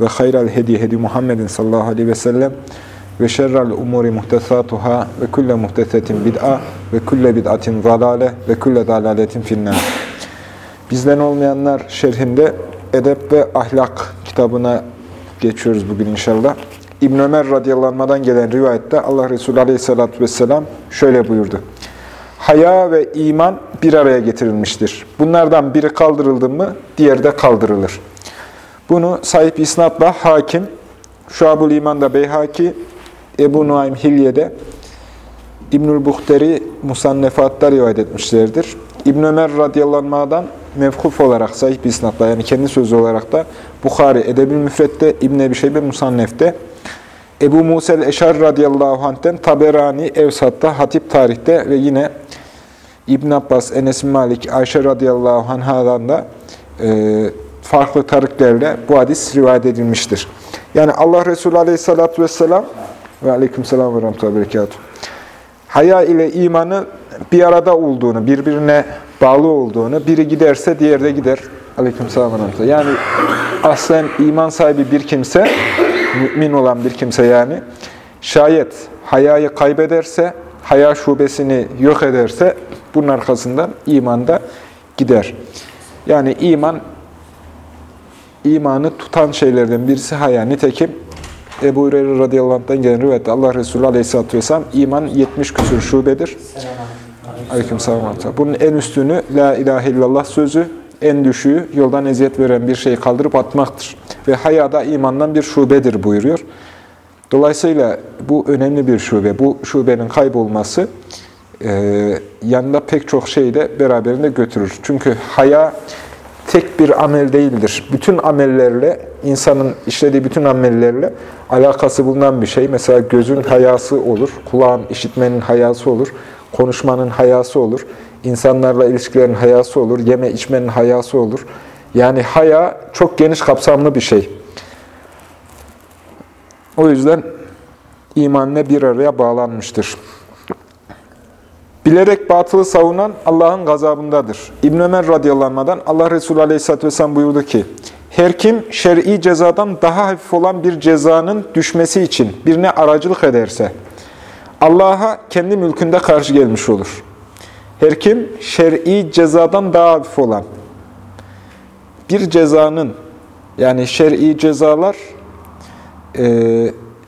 ve hayral hedi hedi Muhammedin sallallahu aleyhi ve sellem ve şerrel umuri muhtesatuhâ ve kulle muhtesetin bid'a ve kulle bid'atin zalale ve kulle dalaletin finnâr. Bizden olmayanlar şerhinde Edep ve Ahlak kitabına geçiyoruz bugün inşallah. İbn Ömer radıyallahu gelen rivayette Allah Resulü aleyhissalatü vesselam şöyle buyurdu. Haya ve iman bir araya getirilmiştir. Bunlardan biri kaldırıldı mı diğeri de kaldırılır. Bunu sahip isnatla hakim, Şuab-ül İman'da Beyhaki, Ebu Nuaym Hilye'de, İbnül Buhteri Musannefat'ta rivayet etmişlerdir. İbn Ömer radıyallahu anh'dan mevkuf olarak sahip isnatla yani kendi sözü olarak da Bukhari Edebül Müfret'te, İbn Ebi Şeybe Musannef'te, Ebu Musel Eşar radıyallahu anh'ten Taberani Evsat'ta, Hatip Tarih'te ve yine İbn Abbas, Enes Malik, Ayşe radıyallahu anh'dan da e, farklı tariklerle bu hadis rivayet edilmiştir. Yani Allah Resulü aleyhissalatü vesselam ve aleyküm selam ve rahmetullahi. Haya ile imanı bir arada olduğunu, birbirine bağlı olduğunu, biri giderse diğeri de gider. Aleyküm selam ve rahmetullahi. Yani aslen iman sahibi bir kimse, mümin olan bir kimse yani, şayet hayayı kaybederse, haya şubesini yok ederse, bunun arkasından iman da gider. Yani iman imanı tutan şeylerden birisi haya. Nitekim Ebu Hureyre radıyallahu anh'tan gelen rivayette Allah Resulü aleyhisselatü vesselam iman 70 küsur şubedir. Aleyküm selam. Bunun en üstünü La ilahe illallah sözü, en düşüğü yoldan eziyet veren bir şeyi kaldırıp atmaktır. Ve haya da imandan bir şubedir buyuruyor. Dolayısıyla bu önemli bir şube. Bu şubenin kaybolması e, yanında pek çok şeyi de beraberinde götürür. Çünkü haya tek bir amel değildir. Bütün amellerle, insanın işlediği bütün amellerle alakası bulunan bir şey. Mesela gözün hayası olur, kulağın işitmenin hayası olur, konuşmanın hayası olur, insanlarla ilişkilerin hayası olur, yeme içmenin hayası olur. Yani haya çok geniş kapsamlı bir şey. O yüzden imanla bir araya bağlanmıştır. Bilerek batılı savunan Allah'ın gazabındadır. İbn Ömer radıyallahu Allah Resulü aleyhisselatü vesselam buyurdu ki, her kim şer'i cezadan daha hafif olan bir cezanın düşmesi için birine aracılık ederse, Allah'a kendi mülkünde karşı gelmiş olur. Her kim şer'i cezadan daha hafif olan bir cezanın, yani şer'i cezalar,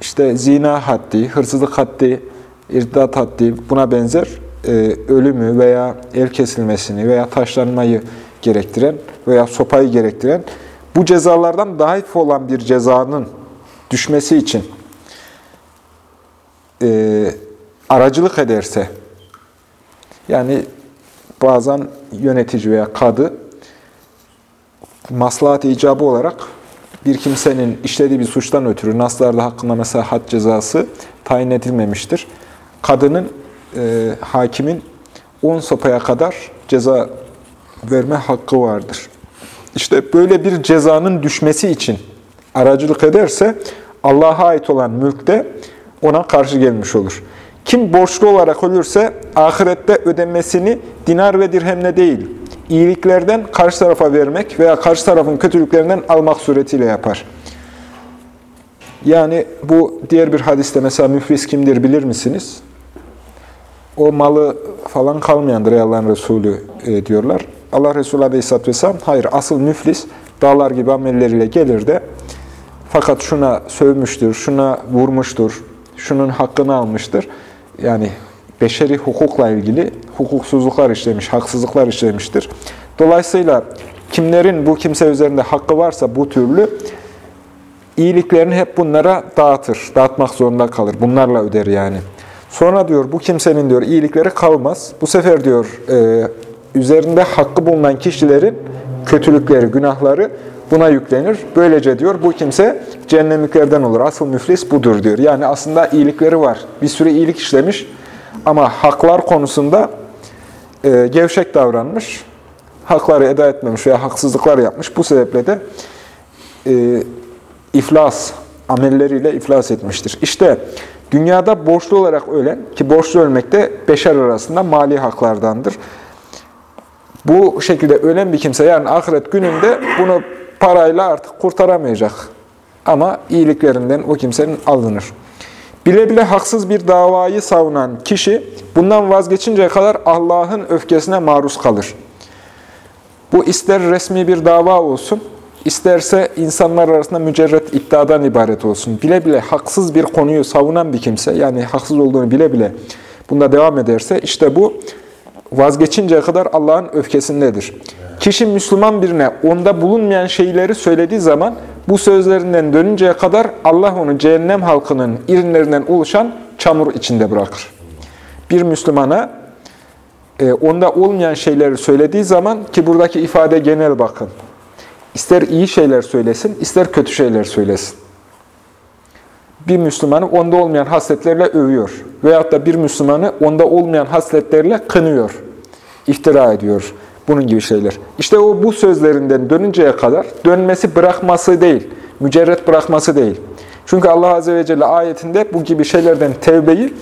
işte zina haddi, hırsızlık haddi, irdat haddi buna benzer e, ölümü veya el kesilmesini veya taşlanmayı gerektiren veya sopayı gerektiren bu cezalardan daha hafif olan bir cezanın düşmesi için e, aracılık ederse yani bazen yönetici veya kadı maslahat icabı olarak bir kimsenin işlediği bir suçtan ötürü naslarda hakkında mesela had cezası tayin edilmemiştir. Kadının e, hakimin 10 sopaya kadar ceza verme hakkı vardır. İşte böyle bir cezanın düşmesi için aracılık ederse Allah'a ait olan mülkte ona karşı gelmiş olur. Kim borçlu olarak ölürse ahirette ödenmesini dinar ve dirhemle değil, iyiliklerden karşı tarafa vermek veya karşı tarafın kötülüklerinden almak suretiyle yapar. Yani bu diğer bir hadiste mesela müflis kimdir bilir misiniz? O malı falan kalmayandır ey Allah'ın Resulü e, diyorlar. Allah Resulü Aleyhisselatü Vesselam, hayır asıl müflis dağlar gibi amelleriyle gelir de fakat şuna sövmüştür, şuna vurmuştur, şunun hakkını almıştır. Yani beşeri hukukla ilgili hukuksuzluklar işlemiş, haksızlıklar işlemiştir. Dolayısıyla kimlerin bu kimse üzerinde hakkı varsa bu türlü iyiliklerini hep bunlara dağıtır, dağıtmak zorunda kalır. Bunlarla öder yani. Sonra diyor bu kimsenin diyor iyilikleri kalmaz. Bu sefer diyor e, üzerinde hakkı bulunan kişilerin kötülükleri, günahları buna yüklenir. Böylece diyor bu kimse cehennemliklerden olur. Asıl müflis budur diyor. Yani aslında iyilikleri var. Bir sürü iyilik işlemiş ama haklar konusunda e, gevşek davranmış. Hakları eda etmemiş veya haksızlıklar yapmış. Bu sebeple de e, iflas, amelleriyle iflas etmiştir. İşte dünyada borçlu olarak ölen, ki borçlu ölmek de beşer arasında mali haklardandır. Bu şekilde ölen bir kimse yani ahiret gününde bunu parayla artık kurtaramayacak. Ama iyiliklerinden o kimsenin alınır. Bile bile haksız bir davayı savunan kişi bundan vazgeçinceye kadar Allah'ın öfkesine maruz kalır. Bu ister resmi bir dava olsun, isterse insanlar arasında mücerret iddiadan ibaret olsun. Bile bile haksız bir konuyu savunan bir kimse, yani haksız olduğunu bile bile bunda devam ederse, işte bu vazgeçinceye kadar Allah'ın öfkesindedir. Kişi Müslüman birine onda bulunmayan şeyleri söylediği zaman bu sözlerinden dönünceye kadar Allah onu cehennem halkının irinlerinden oluşan çamur içinde bırakır. Bir Müslümana e, onda olmayan şeyleri söylediği zaman ki buradaki ifade genel bakın. İster iyi şeyler söylesin, ister kötü şeyler söylesin. Bir Müslümanı onda olmayan hasletlerle övüyor. Veyahut da bir Müslümanı onda olmayan hasletlerle kınıyor. iftira ediyor. Bunun gibi şeyler. İşte o bu sözlerinden dönünceye kadar dönmesi bırakması değil, mücerret bırakması değil. Çünkü Allah Azze ve Celle ayetinde bu gibi şeylerden tevbeyi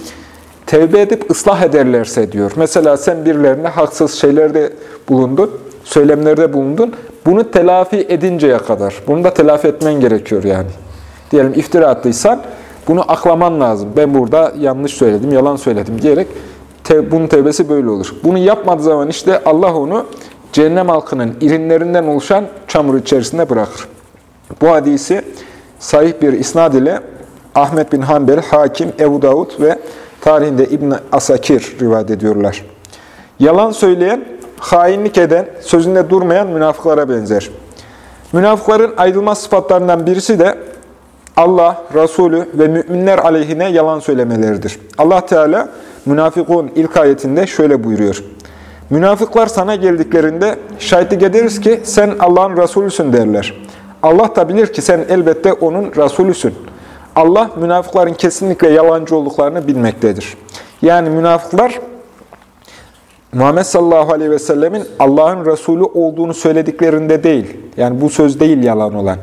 tevbe edip ıslah ederlerse diyor. Mesela sen birilerine haksız şeylerde bulundun, söylemlerde bulundun. Bunu telafi edinceye kadar. Bunu da telafi etmen gerekiyor yani. Diyelim iftira attıysan bunu aklaman lazım. Ben burada yanlış söyledim, yalan söyledim diyerek te, bunun tevbesi böyle olur. Bunu yapmadığı zaman işte Allah onu cehennem halkının irinlerinden oluşan çamur içerisinde bırakır. Bu hadisi sahih bir isnad ile Ahmet bin Hanbel, Hakim, Ebu Davud ve tarihinde İbn Asakir rivayet ediyorlar. Yalan söyleyen, hainlik eden, sözünde durmayan münafıklara benzer. Münafıkların ayrılmaz sıfatlarından birisi de Allah, Resulü ve müminler aleyhine yalan söylemeleridir. Allah Teala Münafıkun ilk ayetinde şöyle buyuruyor. Münafıklar sana geldiklerinde şahitlik ederiz ki sen Allah'ın Resulüsün derler. Allah da bilir ki sen elbette onun Resulüsün. Allah münafıkların kesinlikle yalancı olduklarını bilmektedir. Yani münafıklar Muhammed sallallahu aleyhi ve sellemin Allah'ın Resulü olduğunu söylediklerinde değil. Yani bu söz değil yalan olan.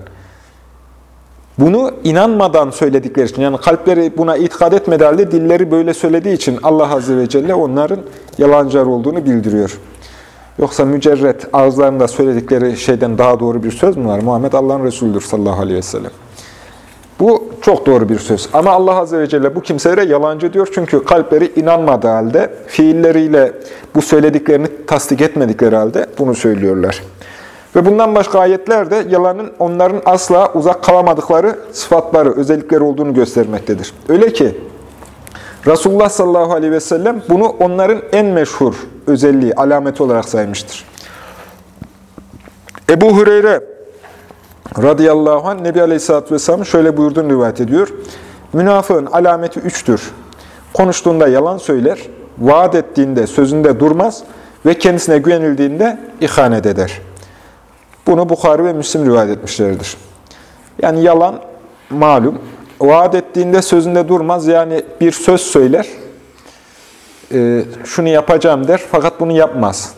Bunu inanmadan söyledikleri için, yani kalpleri buna itikad etmedi halde dilleri böyle söylediği için Allah Azze ve Celle onların yalancılar olduğunu bildiriyor. Yoksa mücerret ağızlarında söyledikleri şeyden daha doğru bir söz mü var? Muhammed Allah'ın Resulüdür sallallahu aleyhi ve sellem. Bu çok doğru bir söz. Ama Allah Azze ve Celle bu kimselere yalancı diyor. Çünkü kalpleri inanmadığı halde, fiilleriyle bu söylediklerini tasdik etmedikleri halde bunu söylüyorlar. Ve bundan başka ayetler de yalanın onların asla uzak kalamadıkları sıfatları, özellikleri olduğunu göstermektedir. Öyle ki Resulullah sallallahu aleyhi ve sellem bunu onların en meşhur özelliği, alameti olarak saymıştır. Ebu Hureyre radıyallahu anh Nebi Aleyhisselatü Vesselam şöyle buyurduğunu rivayet ediyor. Münafığın alameti üçtür. Konuştuğunda yalan söyler, vaat ettiğinde sözünde durmaz ve kendisine güvenildiğinde ihanet eder. Bunu Bukhari ve Müslim rivayet etmişlerdir. Yani yalan malum. Vaat ettiğinde sözünde durmaz. Yani bir söz söyler, e, şunu yapacağım der fakat bunu yapmaz.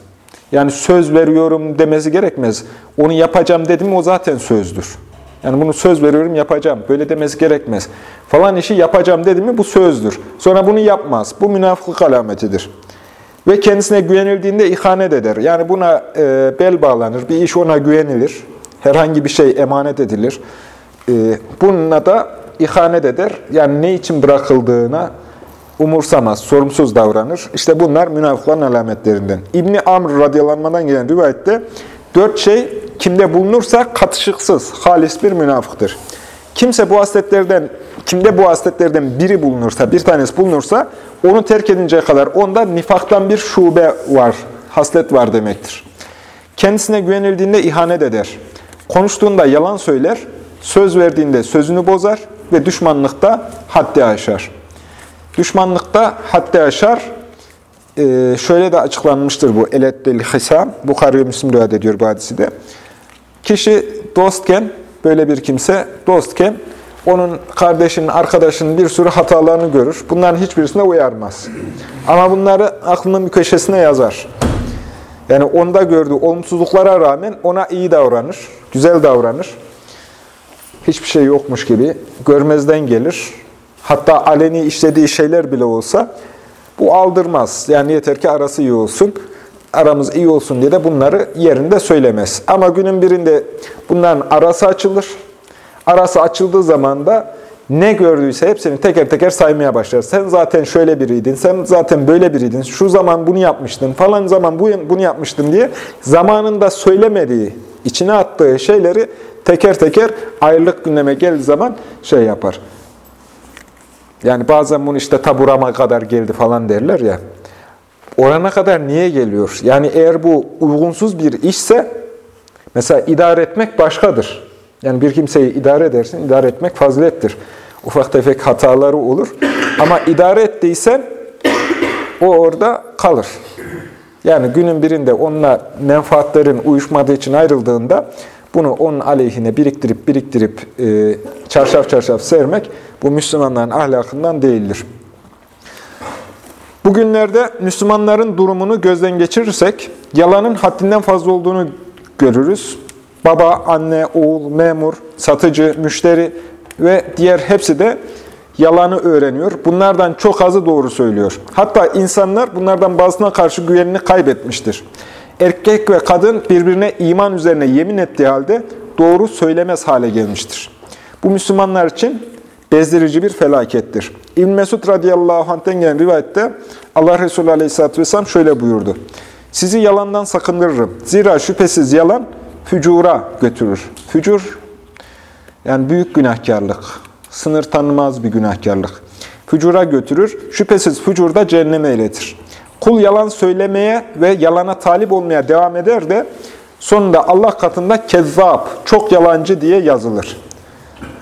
Yani söz veriyorum demesi gerekmez. Onu yapacağım dedim o zaten sözdür. Yani bunu söz veriyorum yapacağım. Böyle demesi gerekmez. Falan işi yapacağım dedim mi bu sözdür. Sonra bunu yapmaz. Bu münafıklık alametidir. Ve kendisine güvenildiğinde ihanet eder. Yani buna e, bel bağlanır, bir iş ona güvenilir, herhangi bir şey emanet edilir. E, bununla da ihanet eder. Yani ne için bırakıldığına umursamaz, sorumsuz davranır. İşte bunlar münafıkların alametlerinden. İbni Amr radyalanmadan gelen rivayette dört şey kimde bulunursa katışıksız, halis bir münafıktır. Kimse bu hasletlerden, kimde bu hasletlerden biri bulunursa, bir tanesi bulunursa, onu terk edinceye kadar onda nifaktan bir şube var, haslet var demektir. Kendisine güvenildiğinde ihanet eder. Konuştuğunda yalan söyler, söz verdiğinde sözünü bozar ve düşmanlıkta haddi aşar. Düşmanlıkta haddi aşar, ee, şöyle de açıklanmıştır bu. Eleddel hisam, Bukhari ve Müslim rivayet ediyor bu hadisi de. Kişi dostken, böyle bir kimse dostken, onun kardeşinin, arkadaşının bir sürü hatalarını görür. Bunların hiçbirisine uyarmaz. Ama bunları aklının bir köşesine yazar. Yani onda gördüğü olumsuzluklara rağmen ona iyi davranır, güzel davranır. Hiçbir şey yokmuş gibi görmezden gelir. Hatta aleni işlediği şeyler bile olsa bu aldırmaz. Yani yeter ki arası iyi olsun. Aramız iyi olsun diye de bunları yerinde söylemez. Ama günün birinde bunların arası açılır. Arası açıldığı zaman da ne gördüyse hepsini teker teker saymaya başlar. Sen zaten şöyle biriydin, sen zaten böyle biriydin, şu zaman bunu yapmıştın, falan zaman bunu yapmıştın diye zamanında söylemediği, içine attığı şeyleri teker teker ayrılık gündeme geldiği zaman şey yapar. Yani bazen bunu işte taburama kadar geldi falan derler ya. Orana kadar niye geliyor? Yani eğer bu uygunsuz bir işse, mesela idare etmek başkadır. Yani bir kimseyi idare edersin, idare etmek fazilettir. Ufak tefek hataları olur. Ama idare ettiysen, o orada kalır. Yani günün birinde onunla menfaatlerin uyuşmadığı için ayrıldığında, bunu onun aleyhine biriktirip biriktirip e, çarşaf çarşaf sermek, bu Müslümanların ahlakından değildir. Bugünlerde Müslümanların durumunu gözden geçirirsek, yalanın haddinden fazla olduğunu görürüz. Baba, anne, oğul, memur, satıcı, müşteri ve diğer hepsi de yalanı öğreniyor. Bunlardan çok azı doğru söylüyor. Hatta insanlar bunlardan bazısına karşı güvenini kaybetmiştir. Erkek ve kadın birbirine iman üzerine yemin ettiği halde doğru söylemez hale gelmiştir. Bu Müslümanlar için bezdirici bir felakettir. İbn Mesud radıyallahu anh'ten gelen rivayette Allah Resulü aleyhisselatü vesselam şöyle buyurdu. Sizi yalandan sakındırırım. Zira şüphesiz yalan fücura götürür. Fücur, yani büyük günahkarlık, sınır tanımaz bir günahkarlık. Fücura götürür. Şüphesiz fücur da cehenneme iletir. Kul yalan söylemeye ve yalana talip olmaya devam eder de sonunda Allah katında kezzap, çok yalancı diye yazılır.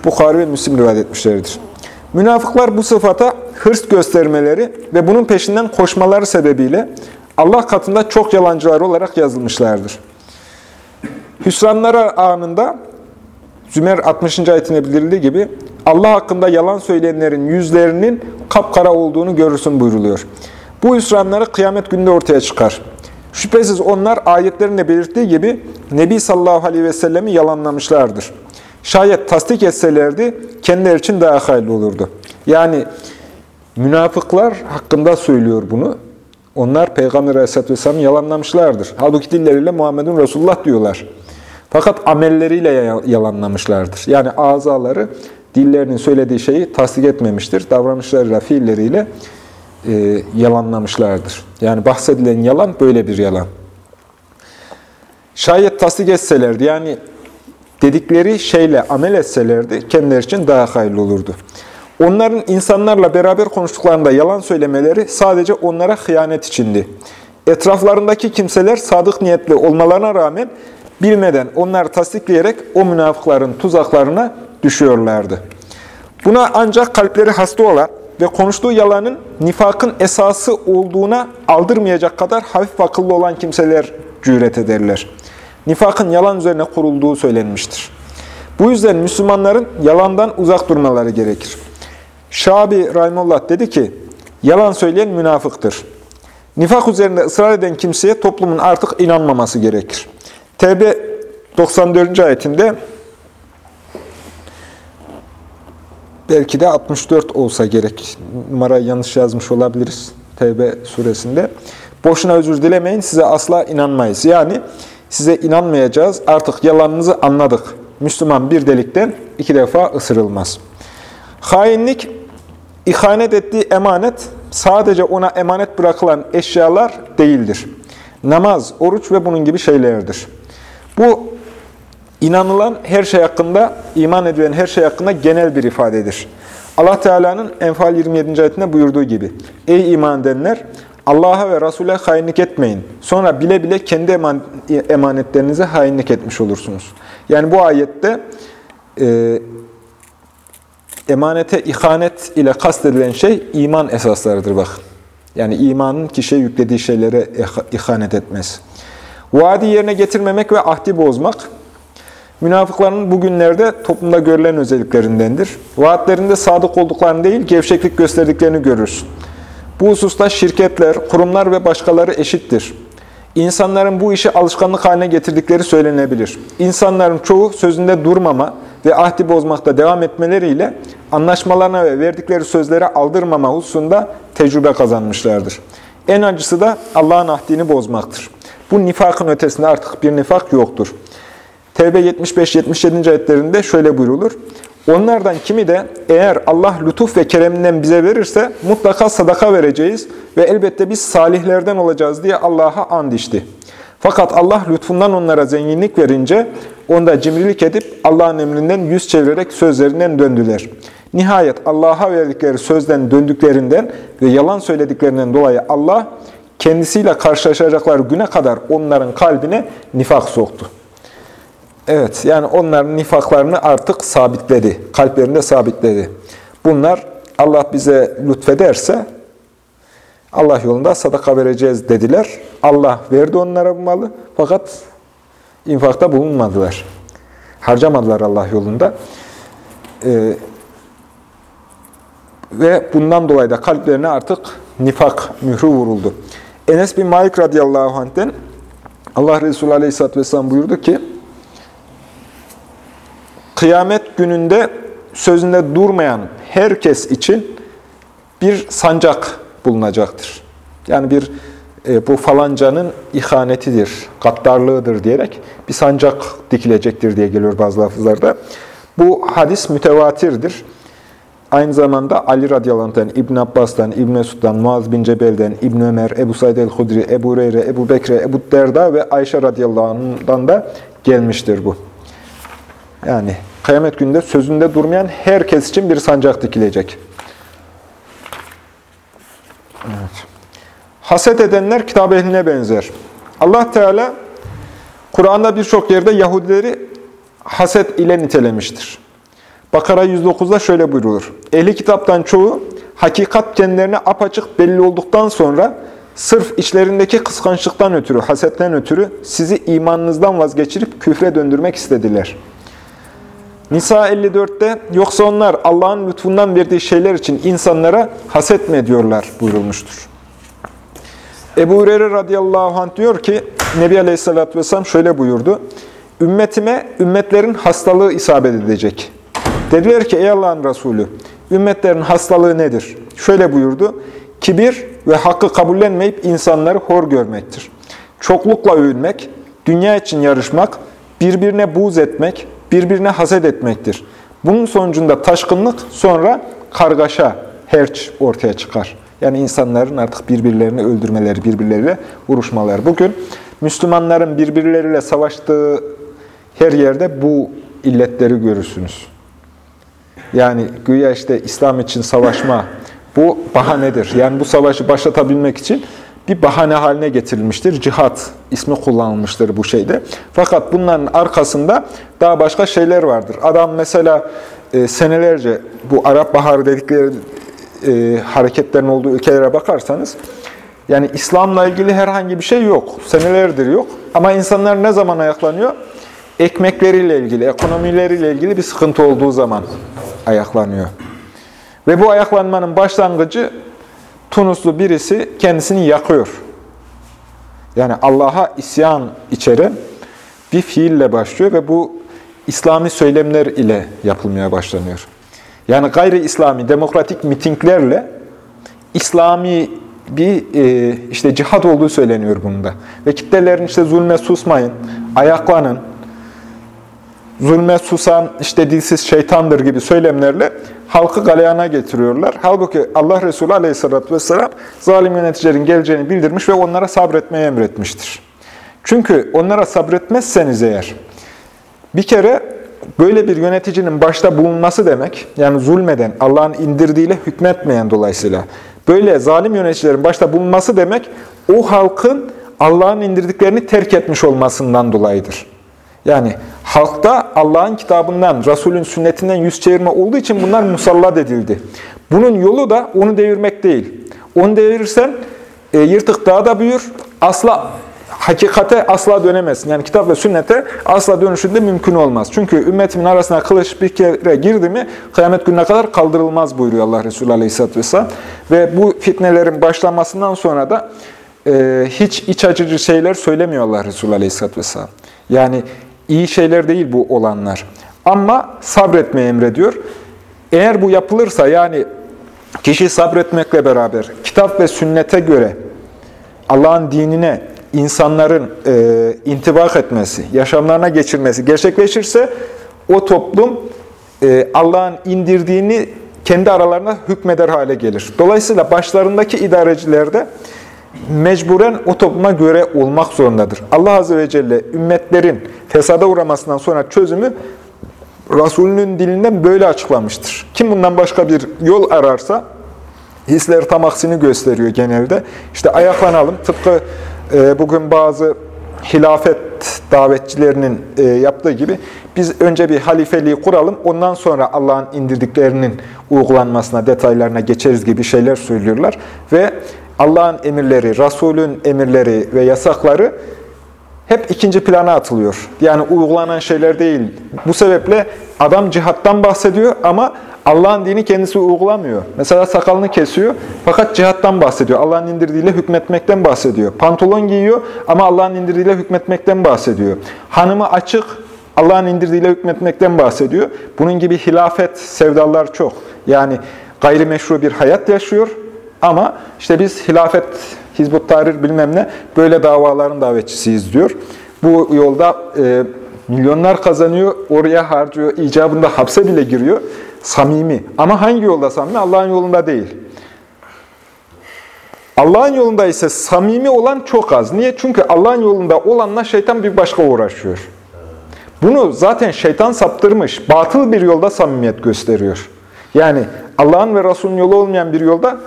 Bukhari ve Müslim rivayet etmişlerdir. Münafıklar bu sıfata hırs göstermeleri ve bunun peşinden koşmaları sebebiyle Allah katında çok yalancılar olarak yazılmışlardır. Hüsranlara anında Zümer 60. ayetinde bildirildiği gibi Allah hakkında yalan söyleyenlerin yüzlerinin kapkara olduğunu görürsün buyruluyor. Bu hüsranları kıyamet günde ortaya çıkar. Şüphesiz onlar ayetlerinde belirttiği gibi Nebi sallallahu aleyhi ve sellemi yalanlamışlardır. Şayet tasdik etselerdi kendileri için daha hayırlı olurdu. Yani münafıklar hakkında söylüyor bunu. Onlar Peygamber aleyhisselatü vesselam'ı yalanlamışlardır. Halbuki dilleriyle Muhammedun Resulullah diyorlar. Fakat amelleriyle yalanlamışlardır. Yani azaları dillerinin söylediği şeyi tasdik etmemiştir. Davranışlarıyla, fiilleriyle e, yalanlamışlardır. Yani bahsedilen yalan böyle bir yalan. Şayet tasdik etselerdi, yani dedikleri şeyle amel etselerdi kendileri için daha hayırlı olurdu. Onların insanlarla beraber konuştuklarında yalan söylemeleri sadece onlara hıyanet içindi. Etraflarındaki kimseler sadık niyetli olmalarına rağmen bilmeden onları tasdikleyerek o münafıkların tuzaklarına düşüyorlardı. Buna ancak kalpleri hasta olan ve konuştuğu yalanın nifakın esası olduğuna aldırmayacak kadar hafif akıllı olan kimseler cüret ederler. Nifakın yalan üzerine kurulduğu söylenmiştir. Bu yüzden Müslümanların yalandan uzak durmaları gerekir. Şabi Rahimullah dedi ki, yalan söyleyen münafıktır. Nifak üzerinde ısrar eden kimseye toplumun artık inanmaması gerekir. Tevbe 94. ayetinde belki de 64 olsa gerek. Numarayı yanlış yazmış olabiliriz Tevbe suresinde. Boşuna özür dilemeyin, size asla inanmayız. Yani size inanmayacağız, artık yalanınızı anladık. Müslüman bir delikten iki defa ısırılmaz. Hainlik, ihanet ettiği emanet, sadece ona emanet bırakılan eşyalar değildir. Namaz, oruç ve bunun gibi şeylerdir. Bu inanılan her şey hakkında, iman edilen her şey hakkında genel bir ifadedir. Allah Teala'nın Enfal 27. ayetinde buyurduğu gibi, Ey iman edenler! Allah'a ve Resul'e hainlik etmeyin. Sonra bile bile kendi emanetlerinize hainlik etmiş olursunuz. Yani bu ayette e, emanete ihanet ile kastedilen şey iman esaslarıdır bak. Yani imanın kişiye yüklediği şeylere ihanet etmez. Vaadi yerine getirmemek ve ahdi bozmak Münafıkların bugünlerde toplumda görülen özelliklerindendir. Vaatlerinde sadık olduklarını değil, gevşeklik gösterdiklerini görürsün. Bu hususta şirketler, kurumlar ve başkaları eşittir. İnsanların bu işi alışkanlık haline getirdikleri söylenebilir. İnsanların çoğu sözünde durmama ve ahdi bozmakta devam etmeleriyle anlaşmalarına ve verdikleri sözlere aldırmama hususunda tecrübe kazanmışlardır. En acısı da Allah'ın ahdini bozmaktır. Bu nifakın ötesinde artık bir nifak yoktur. Tevbe 75-77. ayetlerinde şöyle buyrulur. Onlardan kimi de eğer Allah lütuf ve kereminden bize verirse mutlaka sadaka vereceğiz ve elbette biz salihlerden olacağız diye Allah'a and içti. Fakat Allah lütfundan onlara zenginlik verince onda cimrilik edip Allah'ın emrinden yüz çevirerek sözlerinden döndüler. Nihayet Allah'a verdikleri sözden döndüklerinden ve yalan söylediklerinden dolayı Allah kendisiyle karşılaşacakları güne kadar onların kalbine nifak soktu. Evet, yani onların nifaklarını artık sabitledi. Kalplerinde sabitledi. Bunlar Allah bize lütfederse Allah yolunda sadaka vereceğiz dediler. Allah verdi onlara bu malı fakat infakta bulunmadılar. Harcamadılar Allah yolunda. Ee, ve bundan dolayı da kalplerine artık nifak mührü vuruldu. Enes bin Malik radıyallahu anh'ten Allah Resulü aleyhisselatü vesselam buyurdu ki, Kıyamet gününde sözünde durmayan herkes için bir sancak bulunacaktır. Yani bir e, bu falancanın ihanetidir, gaddarlığıdır diyerek bir sancak dikilecektir diye geliyor bazı lafızlarda. Bu hadis mütevatirdir. Aynı zamanda Ali radıyallahu İbn Abbas'tan, İbn Mesud'dan, Muaz bin Cebel'den, İbn Ömer, Ebu Said el-Hudri, Ebu Reyre, Ebu Bekre, Ebu Derda ve Ayşe radıyallahu anh'dan da gelmiştir bu. Yani kıyamet gününde sözünde durmayan herkes için bir sancak dikilecek. Evet. Haset edenler kitap ehline benzer. Allah Teala Kur'an'da birçok yerde Yahudileri haset ile nitelemiştir. Bakara 109'da şöyle buyrulur. Ehli kitaptan çoğu hakikat kendilerine apaçık belli olduktan sonra sırf içlerindeki kıskançlıktan ötürü, hasetten ötürü sizi imanınızdan vazgeçirip küfre döndürmek istediler.'' Nisa 54'te yoksa onlar Allah'ın lütfundan verdiği şeyler için insanlara haset mi ediyorlar buyurulmuştur. Ebu Hureyre radıyallahu anh diyor ki Nebi Aleyhisselatü Vesselam şöyle buyurdu. Ümmetime ümmetlerin hastalığı isabet edecek. Dediler ki ey Allah'ın Resulü ümmetlerin hastalığı nedir? Şöyle buyurdu. Kibir ve hakkı kabullenmeyip insanları hor görmektir. Çoklukla övünmek, dünya için yarışmak, birbirine buğz etmek, birbirine haset etmektir. Bunun sonucunda taşkınlık sonra kargaşa, herç ortaya çıkar. Yani insanların artık birbirlerini öldürmeleri, birbirleriyle vuruşmaları. Bugün Müslümanların birbirleriyle savaştığı her yerde bu illetleri görürsünüz. Yani güya işte İslam için savaşma bu bahanedir. Yani bu savaşı başlatabilmek için bir bahane haline getirilmiştir. Cihat ismi kullanılmıştır bu şeyde. Fakat bunların arkasında daha başka şeyler vardır. Adam mesela e, senelerce bu Arap Baharı dedikleri e, hareketlerin olduğu ülkelere bakarsanız yani İslam'la ilgili herhangi bir şey yok. Senelerdir yok. Ama insanlar ne zaman ayaklanıyor? Ekmekleriyle ilgili, ekonomileriyle ilgili bir sıkıntı olduğu zaman ayaklanıyor. Ve bu ayaklanmanın başlangıcı Tunuslu birisi kendisini yakıyor. Yani Allah'a isyan içeren bir fiille başlıyor ve bu İslami söylemler ile yapılmaya başlanıyor. Yani gayri İslami, demokratik mitinglerle İslami bir e, işte cihat olduğu söyleniyor bunda. Ve kitlelerin işte zulme susmayın, ayaklanın, zulme susan işte dilsiz şeytandır gibi söylemlerle halkı galeyana getiriyorlar. Halbuki Allah Resulü aleyhissalatü vesselam zalim yöneticilerin geleceğini bildirmiş ve onlara sabretmeyi emretmiştir. Çünkü onlara sabretmezseniz eğer bir kere böyle bir yöneticinin başta bulunması demek, yani zulmeden, Allah'ın indirdiğiyle hükmetmeyen dolayısıyla, böyle zalim yöneticilerin başta bulunması demek, o halkın Allah'ın indirdiklerini terk etmiş olmasından dolayıdır. Yani halkta Allah'ın kitabından, Resulün sünnetinden yüz çevirme olduğu için bunlar musallat edildi. Bunun yolu da onu devirmek değil. Onu devirirsen e, yırtık daha da büyür. Asla hakikate asla dönemezsin. Yani kitap ve sünnete asla dönüşünde mümkün olmaz. Çünkü ümmetimin arasına kılıç bir kere girdi mi kıyamet gününe kadar kaldırılmaz buyuruyor Allah Resulü Aleyhisselatü Vesselam. Ve bu fitnelerin başlamasından sonra da e, hiç iç açıcı şeyler söylemiyor Allah Resulü Aleyhisselatü Vesselam. Yani iyi şeyler değil bu olanlar. Ama sabretmeyi emrediyor. Eğer bu yapılırsa yani kişi sabretmekle beraber kitap ve sünnete göre Allah'ın dinine insanların e, intibak etmesi, yaşamlarına geçirmesi gerçekleşirse o toplum e, Allah'ın indirdiğini kendi aralarına hükmeder hale gelir. Dolayısıyla başlarındaki idareciler de mecburen o topluma göre olmak zorundadır. Allah Azze ve Celle ümmetlerin fesada uğramasından sonra çözümü Resulünün dilinden böyle açıklamıştır. Kim bundan başka bir yol ararsa hisler tam aksini gösteriyor genelde. İşte ayaklanalım. Tıpkı e, bugün bazı hilafet davetçilerinin e, yaptığı gibi biz önce bir halifeliği kuralım, ondan sonra Allah'ın indirdiklerinin uygulanmasına, detaylarına geçeriz gibi şeyler söylüyorlar. Ve Allah'ın emirleri, Resulün emirleri ve yasakları hep ikinci plana atılıyor. Yani uygulanan şeyler değil. Bu sebeple adam cihattan bahsediyor ama Allah'ın dini kendisi uygulamıyor. Mesela sakalını kesiyor fakat cihattan bahsediyor. Allah'ın indirdiğiyle hükmetmekten bahsediyor. Pantolon giyiyor ama Allah'ın indirdiğiyle hükmetmekten bahsediyor. Hanımı açık, Allah'ın indirdiğiyle hükmetmekten bahsediyor. Bunun gibi hilafet sevdalar çok. Yani gayrimeşru bir hayat yaşıyor ama işte biz hilafet, Hizbut Tahrir bilmem ne böyle davaların davetçisiyiz diyor. Bu yolda e, milyonlar kazanıyor, oraya harcıyor, icabında hapse bile giriyor. Samimi. Ama hangi yolda samimi? Allah'ın yolunda değil. Allah'ın yolunda ise samimi olan çok az. Niye? Çünkü Allah'ın yolunda olanla şeytan bir başka uğraşıyor. Bunu zaten şeytan saptırmış. Batıl bir yolda samimiyet gösteriyor. Yani Allah'ın ve Resul'ün yolu olmayan bir yolda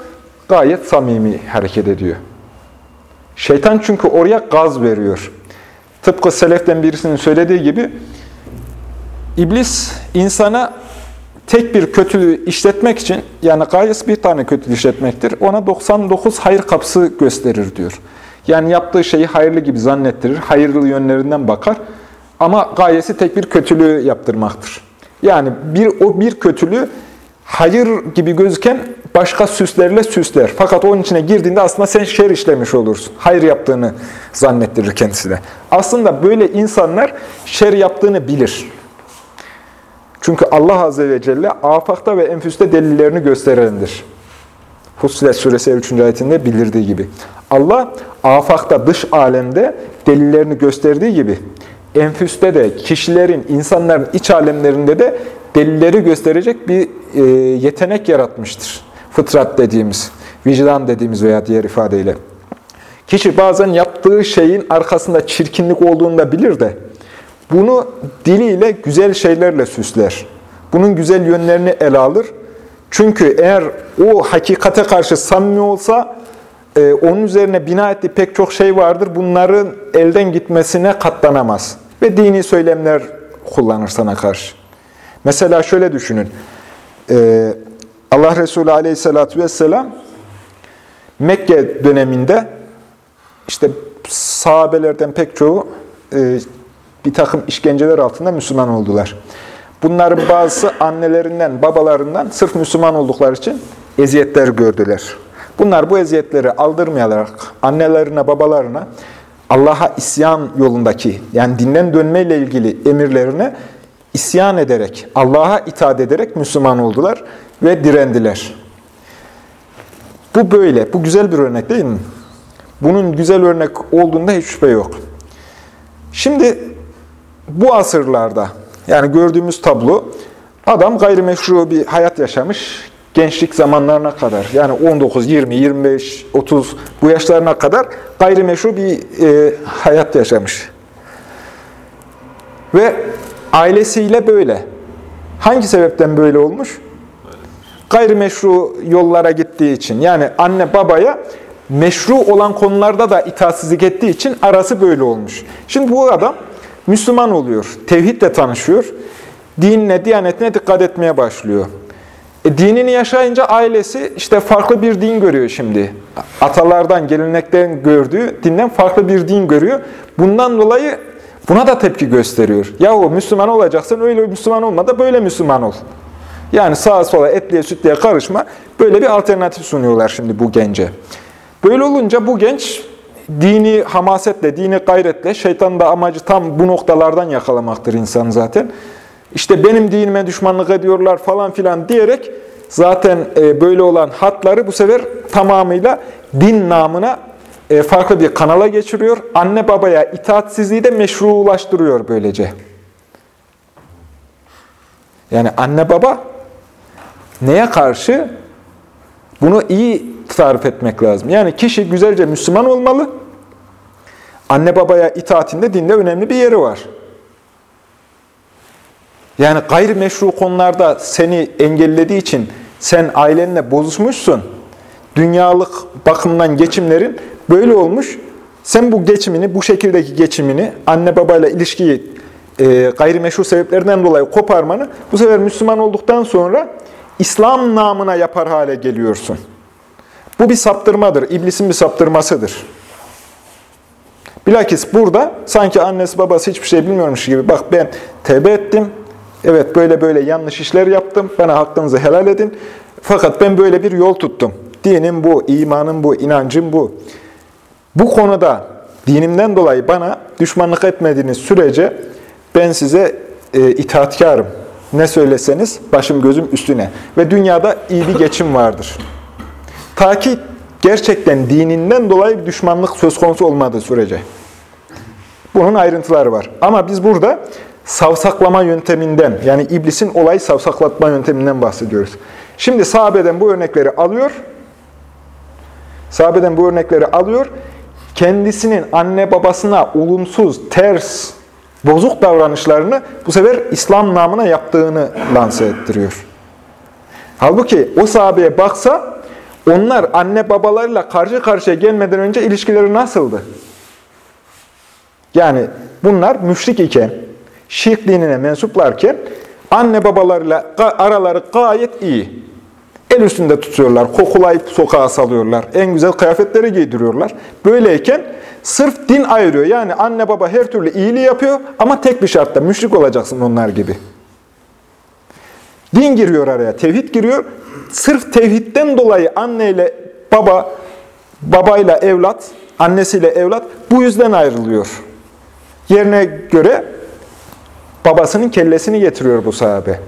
gayet samimi hareket ediyor. Şeytan çünkü oraya gaz veriyor. Tıpkı Seleften birisinin söylediği gibi İblis insana tek bir kötülüğü işletmek için, yani gayesi bir tane kötülüğü işletmektir, ona 99 hayır kapısı gösterir diyor. Yani yaptığı şeyi hayırlı gibi zannettirir, hayırlı yönlerinden bakar ama gayesi tek bir kötülüğü yaptırmaktır. Yani bir o bir kötülüğü hayır gibi gözüken başka süslerle süsler. Fakat onun içine girdiğinde aslında sen şer işlemiş olursun. Hayır yaptığını zannettirir kendisine. Aslında böyle insanlar şer yaptığını bilir. Çünkü Allah Azze ve Celle afakta ve enfüste delillerini gösterendir. Fussilet suresi 3. ayetinde bildirdiği gibi. Allah afakta, dış alemde delillerini gösterdiği gibi enfüste de, kişilerin, insanların iç alemlerinde de delilleri gösterecek bir e, yetenek yaratmıştır. Fıtrat dediğimiz, vicdan dediğimiz veya diğer ifadeyle. Kişi bazen yaptığı şeyin arkasında çirkinlik olduğunu da bilir de, bunu diliyle güzel şeylerle süsler. Bunun güzel yönlerini ele alır. Çünkü eğer o hakikate karşı samimi olsa, e, onun üzerine bina ettiği pek çok şey vardır. Bunların elden gitmesine katlanamaz. Ve dini söylemler kullanır sana karşı. Mesela şöyle düşünün. E, Allah Resulü Aleyhisselatü vesselam Mekke döneminde işte sahabelerden pek çoğu e, bir takım işkenceler altında Müslüman oldular. Bunların bazısı annelerinden, babalarından sırf Müslüman oldukları için eziyetler gördüler. Bunlar bu eziyetleri aldırmayarak annelerine, babalarına Allah'a isyan yolundaki, yani dinden dönmeyle ilgili emirlerine isyan ederek, Allah'a itaat ederek Müslüman oldular ve direndiler. Bu böyle, bu güzel bir örnek değil mi? Bunun güzel örnek olduğunda hiç şüphe yok. Şimdi bu asırlarda yani gördüğümüz tablo adam gayrimeşru bir hayat yaşamış gençlik zamanlarına kadar yani 19, 20, 25, 30 bu yaşlarına kadar gayrimeşru bir e, hayat yaşamış. Ve ailesiyle böyle. Hangi sebepten böyle olmuş? Gayrimeşru yollara gittiği için. Yani anne babaya meşru olan konularda da itaatsizlik ettiği için arası böyle olmuş. Şimdi bu adam Müslüman oluyor, tevhidle tanışıyor, dinine, diyanetine dikkat etmeye başlıyor. E, dinini yaşayınca ailesi işte farklı bir din görüyor şimdi. Atalardan, gelenekten gördüğü dinden farklı bir din görüyor. Bundan dolayı buna da tepki gösteriyor. Yahu Müslüman olacaksın öyle Müslüman olma da böyle Müslüman ol. Yani sağa sola etliye sütliye karışma. Böyle bir alternatif sunuyorlar şimdi bu gence. Böyle olunca bu genç dini hamasetle, dini gayretle, şeytanın da amacı tam bu noktalardan yakalamaktır insan zaten. İşte benim dinime düşmanlık ediyorlar falan filan diyerek zaten e, böyle olan hatları bu sefer tamamıyla din namına e, farklı bir kanala geçiriyor. Anne babaya itaatsizliği de meşrulaştırıyor böylece. Yani anne baba neye karşı? Bunu iyi tarif etmek lazım. Yani kişi güzelce Müslüman olmalı. Anne babaya itaatinde dinde önemli bir yeri var. Yani gayrimeşru konularda seni engellediği için sen ailenle bozuşmuşsun. Dünyalık bakımdan geçimlerin böyle olmuş. Sen bu geçimini, bu şekildeki geçimini, anne babayla ilişkiyi e, gayrimeşru sebeplerden dolayı koparmanı bu sefer Müslüman olduktan sonra İslam namına yapar hale geliyorsun. Bu bir saptırmadır. İblisin bir saptırmasıdır. Bilakis burada sanki annesi babası hiçbir şey bilmiyormuş gibi bak ben tevbe ettim. Evet böyle böyle yanlış işler yaptım. Bana hakkınızı helal edin. Fakat ben böyle bir yol tuttum. Dinim bu, imanım bu, inancım bu. Bu konuda dinimden dolayı bana düşmanlık etmediğiniz sürece ben size e, itaatkarım. Ne söyleseniz başım gözüm üstüne. Ve dünyada iyi bir geçim vardır. Ta ki gerçekten dininden dolayı bir düşmanlık söz konusu olmadığı sürece. Bunun ayrıntıları var. Ama biz burada savsaklama yönteminden, yani iblisin olayı savsaklatma yönteminden bahsediyoruz. Şimdi sahabeden bu örnekleri alıyor, sahabeden bu örnekleri alıyor, kendisinin anne babasına olumsuz, ters, bozuk davranışlarını bu sefer İslam namına yaptığını lanse ettiriyor. Halbuki o sahabeye baksa, onlar anne babalarıyla karşı karşıya gelmeden önce ilişkileri nasıldı? Yani bunlar müşrik iken, şirk dinine mensuplarken anne babalarıyla araları gayet iyi. El üstünde tutuyorlar, kokulayıp sokağa salıyorlar, en güzel kıyafetleri giydiriyorlar. Böyleyken sırf din ayırıyor. Yani anne baba her türlü iyiliği yapıyor ama tek bir şartla müşrik olacaksın onlar gibi. Din giriyor araya, tevhid giriyor. Sırf tevhidden dolayı anneyle baba, babayla evlat, annesiyle evlat bu yüzden ayrılıyor. Yerine göre babasının kellesini getiriyor bu sahabe.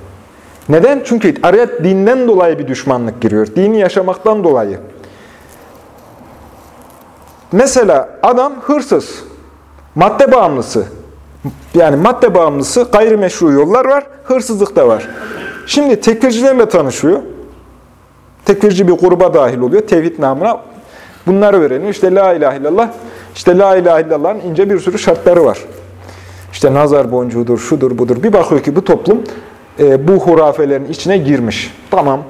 Neden? Çünkü araya dinden dolayı bir düşmanlık giriyor. Dini yaşamaktan dolayı. Mesela adam hırsız, madde bağımlısı. Yani madde bağımlısı gayrimeşru yollar var, hırsızlık da var. Şimdi tekfircilerle tanışıyor. Tekfirci bir gruba dahil oluyor. Tevhid namına bunları öğreniyor. İşte la ilahe illallah, işte la ilahe illallah'ın ince bir sürü şartları var. İşte nazar boncuğudur, şudur budur. Bir bakıyor ki bu toplum e, bu hurafelerin içine girmiş. Tamam,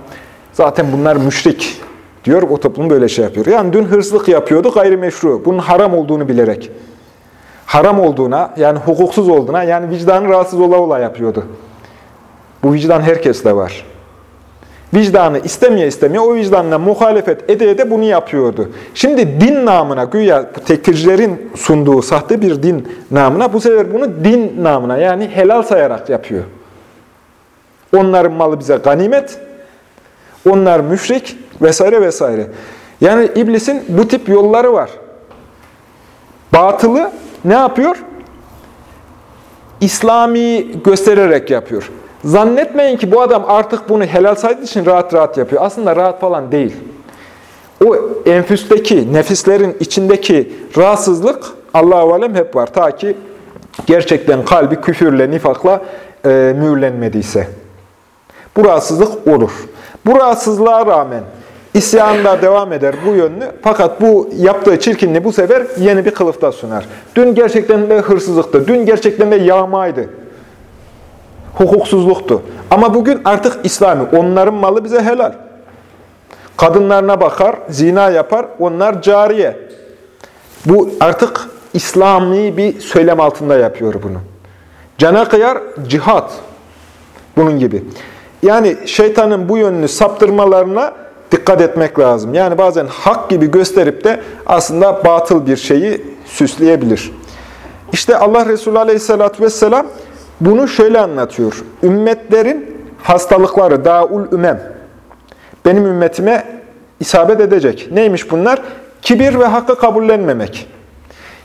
zaten bunlar müşrik diyor, o toplum böyle şey yapıyor. Yani dün hırsızlık yapıyordu, gayrimeşru. Bunun haram olduğunu bilerek. Haram olduğuna, yani hukuksuz olduğuna, yani vicdanı rahatsız ola ola yapıyordu. Bu vicdan herkeste var. Vicdanı istemeye istemeye o vicdanla muhalefet ede ede bunu yapıyordu. Şimdi din namına, güya tekfircilerin sunduğu sahte bir din namına, bu sefer bunu din namına yani helal sayarak yapıyor. Onların malı bize ganimet, onlar müşrik vesaire vesaire. Yani iblisin bu tip yolları var. Batılı ne yapıyor? İslami göstererek yapıyor. Zannetmeyin ki bu adam artık bunu helal saydığı için rahat rahat yapıyor. Aslında rahat falan değil. O enfüsteki, nefislerin içindeki rahatsızlık Allah-u Alem hep var. Ta ki gerçekten kalbi küfürle, nifakla e, mühürlenmediyse. Bu rahatsızlık olur. Bu rahatsızlığa rağmen İsyanında devam eder bu yönlü. Fakat bu yaptığı çirkinliği bu sefer yeni bir kılıfta sunar. Dün gerçekten de hırsızlıktı. Dün gerçekten de yağmaydı hukuksuzluktu. Ama bugün artık İslami. Onların malı bize helal. Kadınlarına bakar, zina yapar, onlar cariye. Bu artık İslami bir söylem altında yapıyor bunu. Cana kıyar, cihat. Bunun gibi. yani şeytanın bu yönünü saptırmalarına dikkat etmek lazım. Yani bazen hak gibi gösterip de aslında batıl bir şeyi süsleyebilir. İşte Allah Resulü Aleyhisselatü Vesselam bunu şöyle anlatıyor. Ümmetlerin hastalıkları, daul ümem, benim ümmetime isabet edecek. Neymiş bunlar? Kibir ve hakkı kabullenmemek.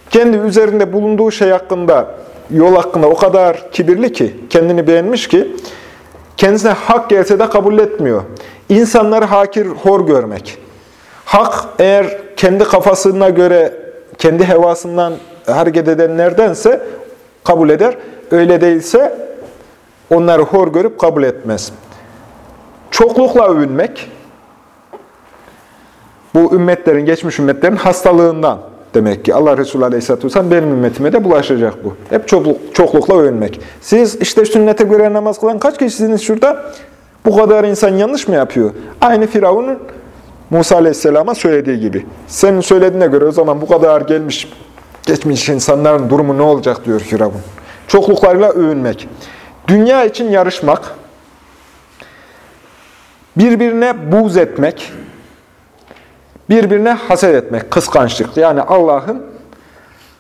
Kendi üzerinde bulunduğu şey hakkında, yol hakkında o kadar kibirli ki, kendini beğenmiş ki, kendisine hak gelse de kabul etmiyor. İnsanları hakir, hor görmek. Hak eğer kendi kafasına göre, kendi hevasından hareket edenlerdense kabul eder. Öyle değilse onları hor görüp kabul etmez. Çoklukla övünmek, bu ümmetlerin, geçmiş ümmetlerin hastalığından demek ki. Allah Resulü Aleyhisselatü Vesselam benim ümmetime de bulaşacak bu. Hep çokluk, çoklukla övünmek. Siz işte sünnete göre namaz kılan kaç kişisiniz şurada? Bu kadar insan yanlış mı yapıyor? Aynı Firavun'un Musa Aleyhisselam'a söylediği gibi. Senin söylediğine göre o zaman bu kadar gelmiş, geçmiş insanların durumu ne olacak diyor Firavun. Çokluklarıyla övünmek. Dünya için yarışmak. Birbirine buz etmek birbirine haset etmek, kıskançlık. Yani Allah'ın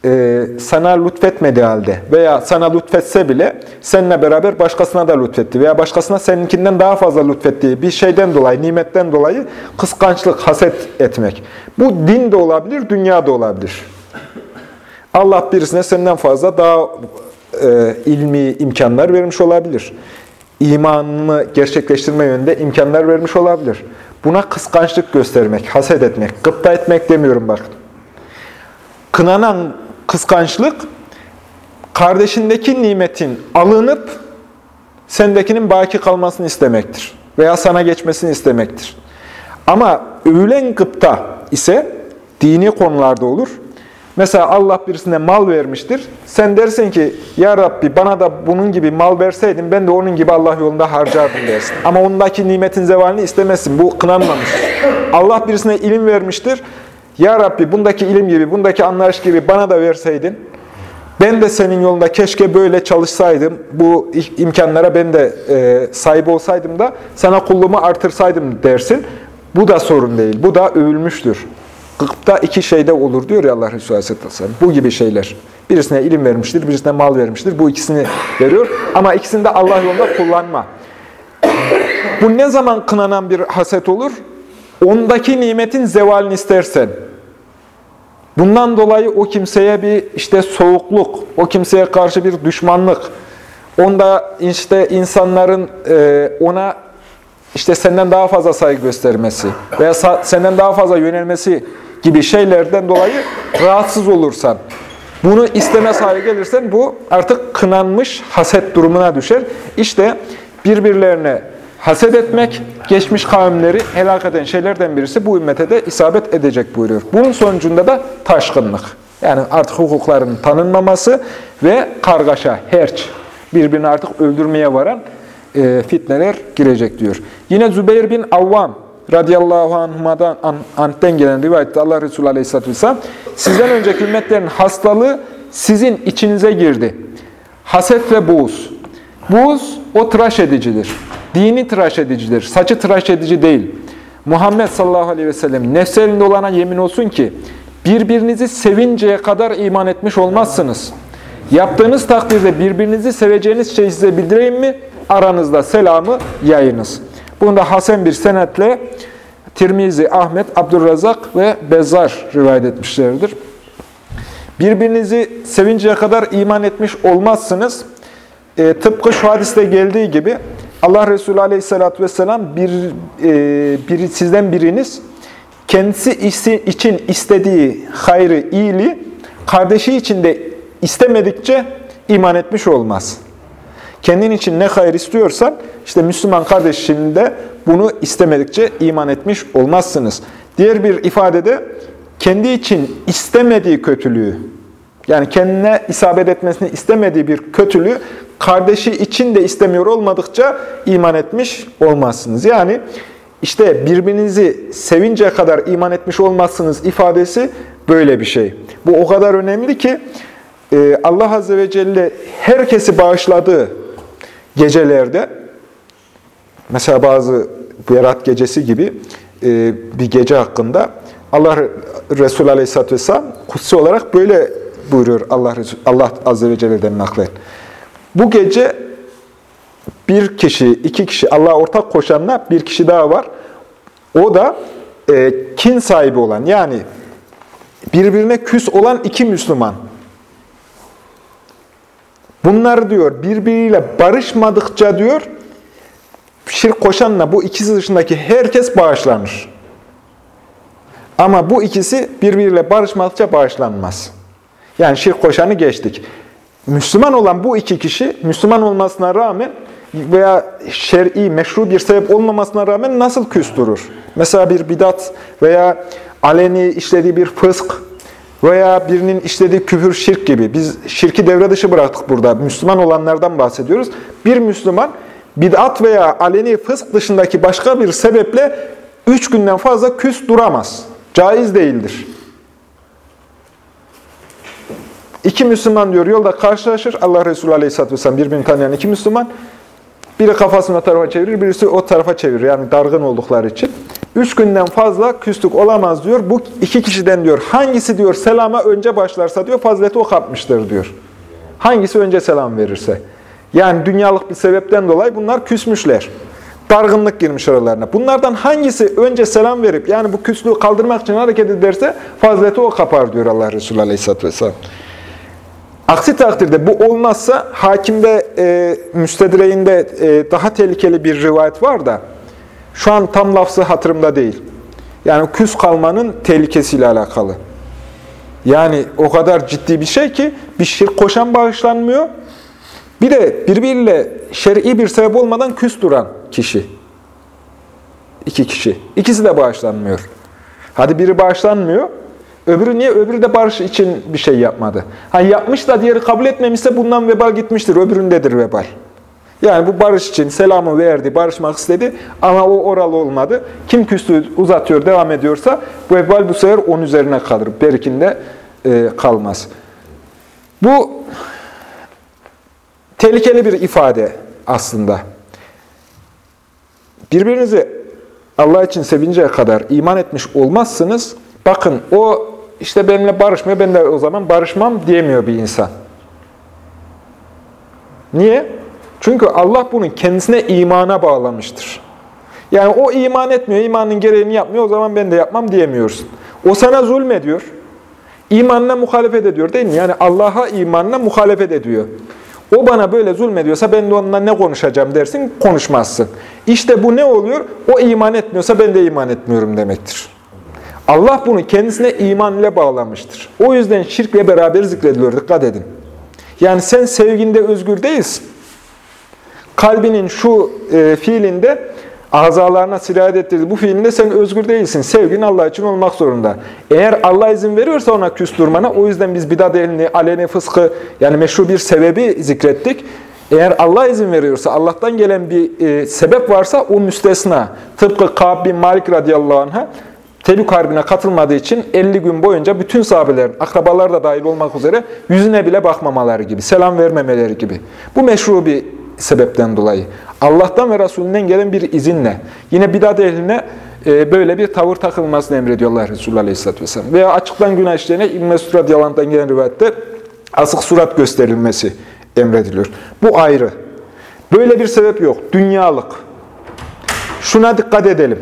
e, sana lütfetmediği halde veya sana lütfetse bile seninle beraber başkasına da lütfetti veya başkasına seninkinden daha fazla lütfettiği bir şeyden dolayı, nimetten dolayı kıskançlık, haset etmek. Bu din de olabilir, dünya da olabilir. Allah birisine senden fazla daha e, ilmi imkanlar vermiş olabilir. İmanını gerçekleştirme yönünde imkanlar vermiş olabilir. Buna kıskançlık göstermek, haset etmek, gıpta etmek demiyorum bak. Kınanan kıskançlık, kardeşindeki nimetin alınıp sendekinin baki kalmasını istemektir. Veya sana geçmesini istemektir. Ama övülen gıpta ise dini konularda olur. Mesela Allah birisine mal vermiştir. Sen dersin ki, Ya Rabbi bana da bunun gibi mal verseydin ben de onun gibi Allah yolunda harcardım dersin. Ama ondaki nimetin zevalini istemezsin. Bu kınanmamış. Allah birisine ilim vermiştir. Ya Rabbi bundaki ilim gibi, bundaki anlayış gibi bana da verseydin. Ben de senin yolunda keşke böyle çalışsaydım. Bu imkanlara ben de e, sahip olsaydım da sana kulluğumu artırsaydım dersin. Bu da sorun değil. Bu da övülmüştür. Gıpta iki şeyde olur diyor ya Allah Resulü Aleyhisselam. Bu gibi şeyler. Birisine ilim vermiştir, birisine mal vermiştir. Bu ikisini veriyor. Ama ikisini de Allah yolunda kullanma. Bu ne zaman kınanan bir haset olur? Ondaki nimetin zevalini istersen. Bundan dolayı o kimseye bir işte soğukluk, o kimseye karşı bir düşmanlık, onda işte insanların e, ona işte senden daha fazla saygı göstermesi veya senden daha fazla yönelmesi gibi şeylerden dolayı rahatsız olursan, bunu istemez hale gelirsen bu artık kınanmış haset durumuna düşer. İşte birbirlerine haset etmek, geçmiş kavimleri helak eden şeylerden birisi bu ümmete de isabet edecek buyuruyor. Bunun sonucunda da taşkınlık. Yani artık hukukların tanınmaması ve kargaşa, herç, birbirini artık öldürmeye varan e, fitneler girecek diyor. Yine Zübeyir bin Avvam radıyallahu anhuma'dan an, anh'ten gelen rivayette Allah Resulü aleyhisselatü vesselam sizden önceki ümmetlerin hastalığı sizin içinize girdi. Haset ve buğz. Buğz o tıraş edicidir. Dini tıraş edicidir. Saçı tıraş edici değil. Muhammed sallallahu aleyhi ve sellem nefsi elinde olana yemin olsun ki birbirinizi sevinceye kadar iman etmiş olmazsınız. Yaptığınız takdirde birbirinizi seveceğiniz şeyi size bildireyim mi? Aranızda selamı yayınız. Bunu da Hasan bir senetle Tirmizi, Ahmet, Abdurrazak ve Bezzar rivayet etmişlerdir. Birbirinizi sevinceye kadar iman etmiş olmazsınız. E, tıpkı şu hadiste geldiği gibi Allah Resulü Aleyhisselatü Vesselam bir, e, bir, sizden biriniz kendisi için istediği hayrı, iyiliği kardeşi için de istemedikçe iman etmiş olmaz. Kendin için ne hayır istiyorsan, işte Müslüman kardeşinin de bunu istemedikçe iman etmiş olmazsınız. Diğer bir ifadede kendi için istemediği kötülüğü, yani kendine isabet etmesini istemediği bir kötülüğü kardeşi için de istemiyor olmadıkça iman etmiş olmazsınız. Yani işte birbirinizi sevince kadar iman etmiş olmazsınız ifadesi böyle bir şey. Bu o kadar önemli ki e, Allah Azze ve Celle herkesi bağışladığı gecelerde mesela bazı Berat gecesi gibi e, bir gece hakkında Allah Resulü Aleyhisselatü Vesselam kutsi olarak böyle buyuruyor Allah, Allah Azze ve Celle'den naklen. Bu gece bir kişi, iki kişi Allah'a ortak koşanla bir kişi daha var. O da e, kin sahibi olan yani birbirine küs olan iki Müslüman. Bunlar diyor birbiriyle barışmadıkça diyor şirk koşanla bu ikisi dışındaki herkes bağışlanır. Ama bu ikisi birbiriyle barışmadıkça bağışlanmaz. Yani şirk koşanı geçtik. Müslüman olan bu iki kişi, Müslüman olmasına rağmen veya şer'i, meşru bir sebep olmamasına rağmen nasıl küs durur? Mesela bir bidat veya aleni işlediği bir fısk veya birinin işlediği küfür, şirk gibi. Biz şirki devre dışı bıraktık burada. Müslüman olanlardan bahsediyoruz. Bir Müslüman bid'at veya aleni fısk dışındaki başka bir sebeple üç günden fazla küs duramaz. Caiz değildir. İki Müslüman diyor yolda karşılaşır. Allah Resulü Aleyhisselatü Vesselam birbirini tanıyan iki Müslüman. Biri kafasını o tarafa çevirir, birisi o tarafa çevirir. Yani dargın oldukları için. Üç günden fazla küslük olamaz diyor. Bu iki kişiden diyor. Hangisi diyor selama önce başlarsa diyor fazileti o kapmıştır diyor. Hangisi önce selam verirse. Yani dünyalık bir sebepten dolayı bunlar küsmüşler. Dargınlık girmiş aralarına. Bunlardan hangisi önce selam verip yani bu küslüğü kaldırmak için hareket ederse fazileti o kapar diyor Allah Resulü Aleyhisselatü Vesselam. Aksi takdirde bu olmazsa hakimde, e, müstedireğinde e, daha tehlikeli bir rivayet var da şu an tam lafzı hatırımda değil. Yani küs kalmanın tehlikesiyle alakalı. Yani o kadar ciddi bir şey ki bir şirk koşan bağışlanmıyor. Bir de birbiriyle şer'i bir sebep olmadan küs duran kişi. İki kişi. İkisi de bağışlanmıyor. Hadi biri bağışlanmıyor. Öbürü niye? Öbürü de barış için bir şey yapmadı. Hani yapmış da diğeri kabul etmemişse bundan vebal gitmiştir. Öbüründedir vebal. Yani bu barış için selamı verdi, barışmak istedi ama o oralı olmadı. Kim küstü uzatıyor, devam ediyorsa bu vebal bu sefer onun üzerine kalır. Berikinde e, kalmaz. Bu tehlikeli bir ifade aslında. Birbirinizi Allah için sevinceye kadar iman etmiş olmazsınız. Bakın o işte benimle barışmıyor, ben de o zaman barışmam diyemiyor bir insan. Niye? Çünkü Allah bunu kendisine imana bağlamıştır. Yani o iman etmiyor, imanın gereğini yapmıyor, o zaman ben de yapmam diyemiyorsun. O sana zulmediyor. İmanına muhalefet ediyor değil mi? Yani Allah'a imanına muhalefet ediyor. O bana böyle zulmediyorsa ben de onunla ne konuşacağım dersin, konuşmazsın. İşte bu ne oluyor? O iman etmiyorsa ben de iman etmiyorum demektir. Allah bunu kendisine iman ile bağlamıştır. O yüzden şirkle beraber zikrediliyor. Dikkat edin. Yani sen sevginde özgür değilsin. Kalbinin şu e, fiilinde azalarına sirayet ettirdiği bu fiilinde sen özgür değilsin. Sevgin Allah için olmak zorunda. Eğer Allah izin veriyorsa ona küs durmana, o yüzden biz bidat elini, aleni fıskı, yani meşru bir sebebi zikrettik. Eğer Allah izin veriyorsa, Allah'tan gelen bir e, sebep varsa o müstesna. Tıpkı Ka'b bin Malik radıyallahu anh'a Tebük Harbi'ne katılmadığı için 50 gün boyunca bütün sahabelerin, akrabalar da dahil olmak üzere yüzüne bile bakmamaları gibi, selam vermemeleri gibi. Bu meşru bir sebepten dolayı. Allah'tan ve Resulünden gelen bir izinle. Yine bidat ehline e, böyle bir tavır takılmasını emrediyorlar Resulullah Aleyhisselatü Vesselam. Veya açıktan günah işlerine İbn-i Mesud gelen rivayette asık surat gösterilmesi emrediliyor. Bu ayrı. Böyle bir sebep yok. Dünyalık. Şuna dikkat edelim.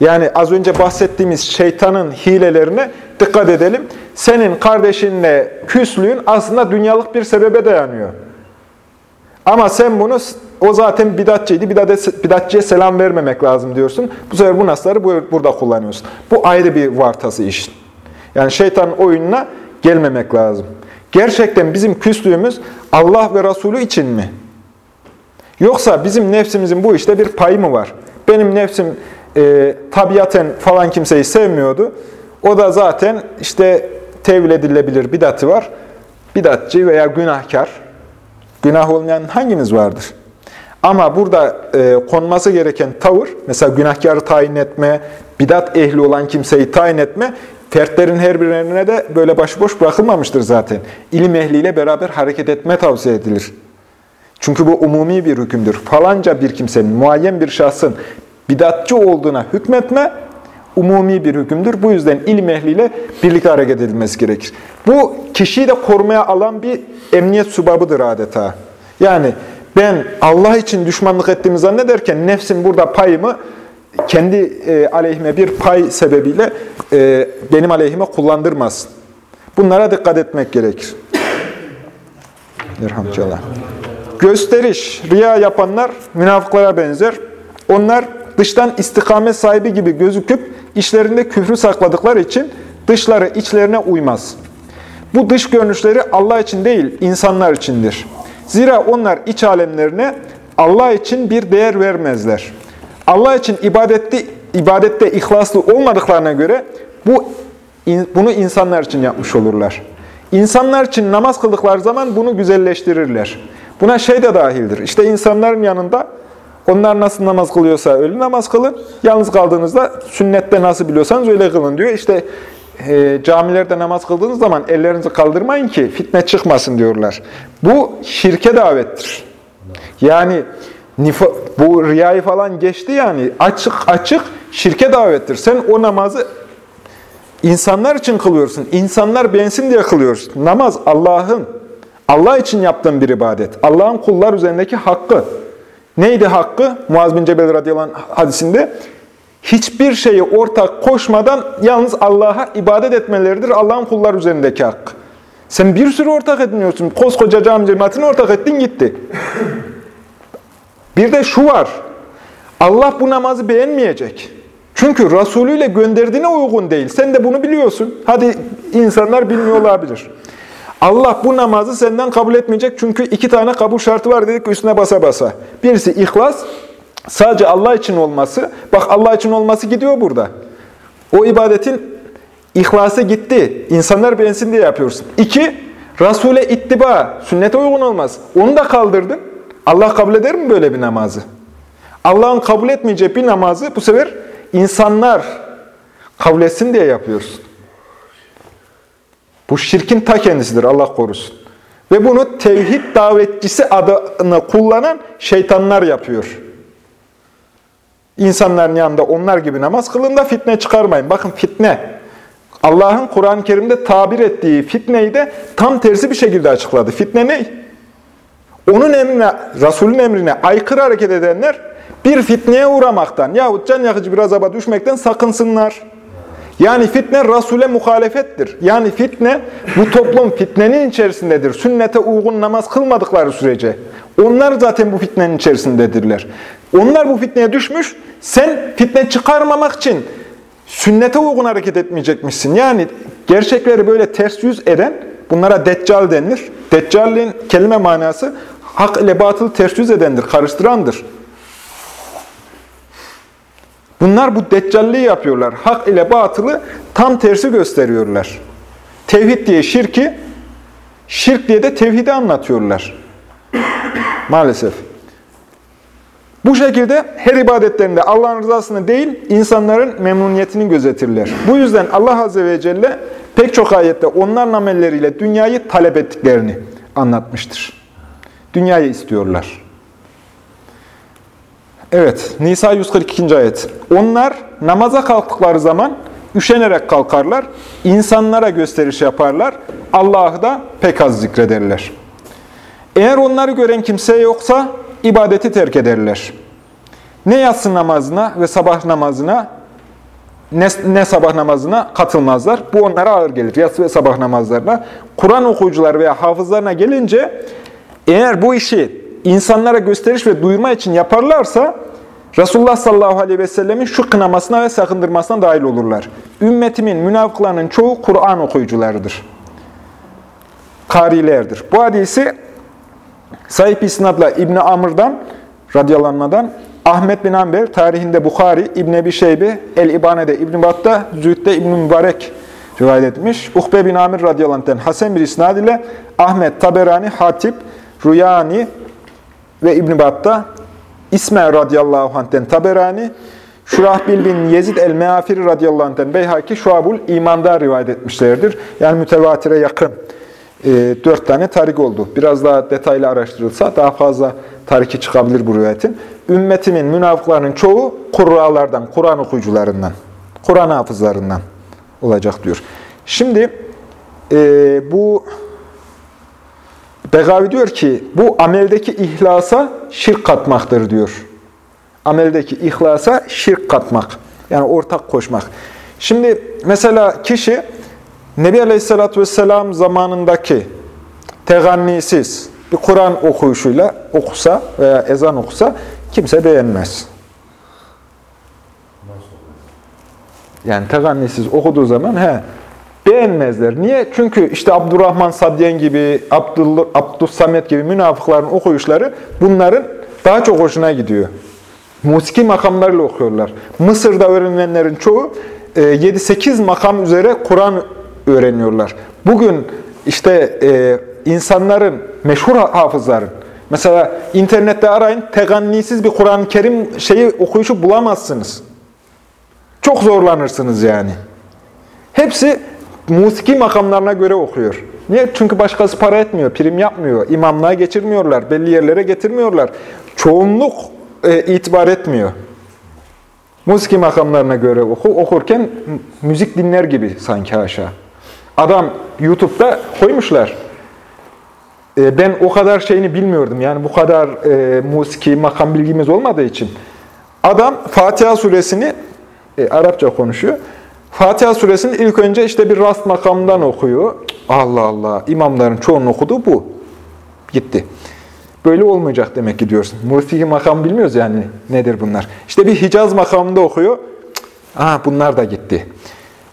Yani az önce bahsettiğimiz şeytanın hilelerine dikkat edelim. Senin kardeşinle küslüğün aslında dünyalık bir sebebe dayanıyor. Ama sen bunu, o zaten bidatçıydı, bidatçıya selam vermemek lazım diyorsun. Bu sefer bu nasları burada kullanıyorsun. Bu ayrı bir vartası iş. Yani şeytanın oyununa gelmemek lazım. Gerçekten bizim küslüğümüz Allah ve Resulü için mi? Yoksa bizim nefsimizin bu işte bir payı mı var? Benim nefsim e, tabiaten falan kimseyi sevmiyordu. O da zaten işte tevil edilebilir bidatı var. Bidatçı veya günahkar. Günah olmayan hangimiz vardır? Ama burada e, konması gereken tavır, mesela günahkarı tayin etme, bidat ehli olan kimseyi tayin etme, fertlerin her birine de böyle başıboş bırakılmamıştır zaten. İlim ehliyle beraber hareket etme tavsiye edilir. Çünkü bu umumi bir hükümdür. Falanca bir kimsenin, muayyen bir şahsın bidatçı olduğuna hükmetme umumi bir hükümdür. Bu yüzden ilim ehliyle birlikte hareket edilmesi gerekir. Bu kişiyi de korumaya alan bir emniyet subabıdır adeta. Yani ben Allah için düşmanlık ettiğimi zannederken nefsim burada payımı kendi e, aleyhime bir pay sebebiyle e, benim aleyhime kullandırmasın. Bunlara dikkat etmek gerekir. Elhamdülillah. Gösteriş, riya yapanlar münafıklara benzer. Onlar dıştan istikamet sahibi gibi gözüküp içlerinde küfrü sakladıkları için dışları içlerine uymaz. Bu dış görünüşleri Allah için değil, insanlar içindir. Zira onlar iç alemlerine Allah için bir değer vermezler. Allah için ibadette, ibadette ihlaslı olmadıklarına göre bu bunu insanlar için yapmış olurlar. İnsanlar için namaz kıldıkları zaman bunu güzelleştirirler. Buna şey de dahildir. İşte insanların yanında onlar nasıl namaz kılıyorsa öyle namaz kılın. Yalnız kaldığınızda sünnette nasıl biliyorsanız öyle kılın diyor. İşte e, camilerde namaz kıldığınız zaman ellerinizi kaldırmayın ki fitne çıkmasın diyorlar. Bu şirke davettir. Yani bu riyayı falan geçti yani açık açık şirke davettir. Sen o namazı insanlar için kılıyorsun. İnsanlar beğensin diye kılıyorsun. Namaz Allah'ın, Allah için yaptığın bir ibadet. Allah'ın kullar üzerindeki hakkı. Neydi hakkı? Muaz bin Cebel radıyallahu anh hadisinde hiçbir şeyi ortak koşmadan yalnız Allah'a ibadet etmeleridir Allah'ın kullar üzerindeki hakkı. Sen bir sürü ortak ediniyorsun. Koskoca cami cemaatini ortak ettin gitti. Bir de şu var. Allah bu namazı beğenmeyecek. Çünkü Resulü ile gönderdiğine uygun değil. Sen de bunu biliyorsun. Hadi insanlar bilmiyor olabilir. Allah bu namazı senden kabul etmeyecek çünkü iki tane kabul şartı var dedik üstüne basa basa. Birisi ihlas, sadece Allah için olması. Bak Allah için olması gidiyor burada. O ibadetin ihlası gitti. İnsanlar beğensin diye yapıyorsun. İki, Resul'e ittiba, sünnete uygun olmaz. Onu da kaldırdın. Allah kabul eder mi böyle bir namazı? Allah'ın kabul etmeyeceği bir namazı bu sefer insanlar kabul etsin diye yapıyorsun. Bu şirkin ta kendisidir Allah korusun. Ve bunu tevhid davetçisi adını kullanan şeytanlar yapıyor. İnsanların yanında onlar gibi namaz kılın da fitne çıkarmayın. Bakın fitne. Allah'ın Kur'an-ı Kerim'de tabir ettiği fitneyi de tam tersi bir şekilde açıkladı. Fitne ne? Onun emrine, Resulün emrine aykırı hareket edenler bir fitneye uğramaktan yahut can yakıcı bir azaba düşmekten sakınsınlar. Yani fitne Resul'e muhalefettir. Yani fitne bu toplum fitnenin içerisindedir. Sünnete uygun namaz kılmadıkları sürece. Onlar zaten bu fitnenin içerisindedirler. Onlar bu fitneye düşmüş, sen fitne çıkarmamak için sünnete uygun hareket etmeyecekmişsin. Yani gerçekleri böyle ters yüz eden, bunlara deccal denir. Deccalin kelime manası hak ile batılı ters yüz edendir, karıştırandır. Bunlar bu deccalliği yapıyorlar. Hak ile batılı tam tersi gösteriyorlar. Tevhid diye şirki, şirk diye de tevhidi anlatıyorlar. Maalesef. Bu şekilde her ibadetlerinde Allah'ın rızasını değil, insanların memnuniyetini gözetirler. Bu yüzden Allah Azze ve Celle pek çok ayette onların amelleriyle dünyayı talep ettiklerini anlatmıştır. Dünyayı istiyorlar. Evet, Nisa 142. ayet. Onlar namaza kalktıkları zaman üşenerek kalkarlar, insanlara gösteriş yaparlar, Allah'ı da pek az zikrederler. Eğer onları gören kimse yoksa ibadeti terk ederler. Ne yatsı namazına ve sabah namazına ne, ne sabah namazına katılmazlar. Bu onlara ağır gelir. Yatsı ve sabah namazlarına. Kur'an okuyucular veya hafızlarına gelince eğer bu işi insanlara gösteriş ve duyurma için yaparlarsa Resulullah sallallahu aleyhi ve sellemin şu kınamasına ve sakındırmasına dahil olurlar. Ümmetimin münafıklarının çoğu Kur'an okuyucularıdır. Karilerdir. Bu hadisi sahip isnadla İbni Amr'dan radyalanmadan Ahmet bin Amber tarihinde Bukhari, İbn Ebi Şeybi, El-İbane'de İbn Battah, Zühd'de İbn Mübarek rivayet etmiş. Uhbe bin Amir radyalanmadan Hasan bir isnad ile Ahmet, Taberani, Hatip, Rüyani ve İbn Battah İsmail radıyallahu anh'ten Taberani, Şurahbil bin Yezid el-Meafiri radıyallahu anh'ten Beyhaki Şuabul İman'da rivayet etmişlerdir. Yani mütevatire yakın e, dört tane tarik oldu. Biraz daha detaylı araştırılsa daha fazla tariki çıkabilir bu rivayetin. Ümmetimin, münafıklarının çoğu kurralardan, Kur'an okuyucularından, Kur'an hafızlarından olacak diyor. Şimdi e, bu Begavi diyor ki bu ameldeki ihlasa şirk katmaktır diyor. Ameldeki ihlasa şirk katmak. Yani ortak koşmak. Şimdi mesela kişi Nebi Aleyhisselatü Vesselam zamanındaki tegannisiz bir Kur'an okuyuşuyla okusa veya ezan okusa kimse beğenmez. Yani tegannisiz okuduğu zaman he, beğenmezler. Niye? Çünkü işte Abdurrahman Sadyen gibi, Abdullah, Abdüssamet gibi münafıkların okuyuşları bunların daha çok hoşuna gidiyor. Musiki makamlarıyla okuyorlar. Mısır'da öğrenilenlerin çoğu 7-8 e, makam üzere Kur'an öğreniyorlar. Bugün işte e, insanların, meşhur hafızların, mesela internette arayın, tegannisiz bir Kur'an-ı Kerim şeyi okuyuşu bulamazsınız. Çok zorlanırsınız yani. Hepsi musiki makamlarına göre okuyor. Niye? Çünkü başkası para etmiyor, prim yapmıyor, imamlığa geçirmiyorlar, belli yerlere getirmiyorlar. Çoğunluk e, itibar etmiyor. Musiki makamlarına göre oku, okurken müzik dinler gibi sanki aşağı. Adam YouTube'da koymuşlar. E, ben o kadar şeyini bilmiyordum. Yani bu kadar e, musiki, makam bilgimiz olmadığı için. Adam Fatiha suresini e, Arapça konuşuyor. Fatiha suresini ilk önce işte bir rast makamından okuyor. Allah Allah, imamların çoğunun okuduğu bu. Gitti. Böyle olmayacak demek ki diyorsun. Musiki makam bilmiyoruz yani nedir bunlar. İşte bir Hicaz makamında okuyor. Aha bunlar da gitti.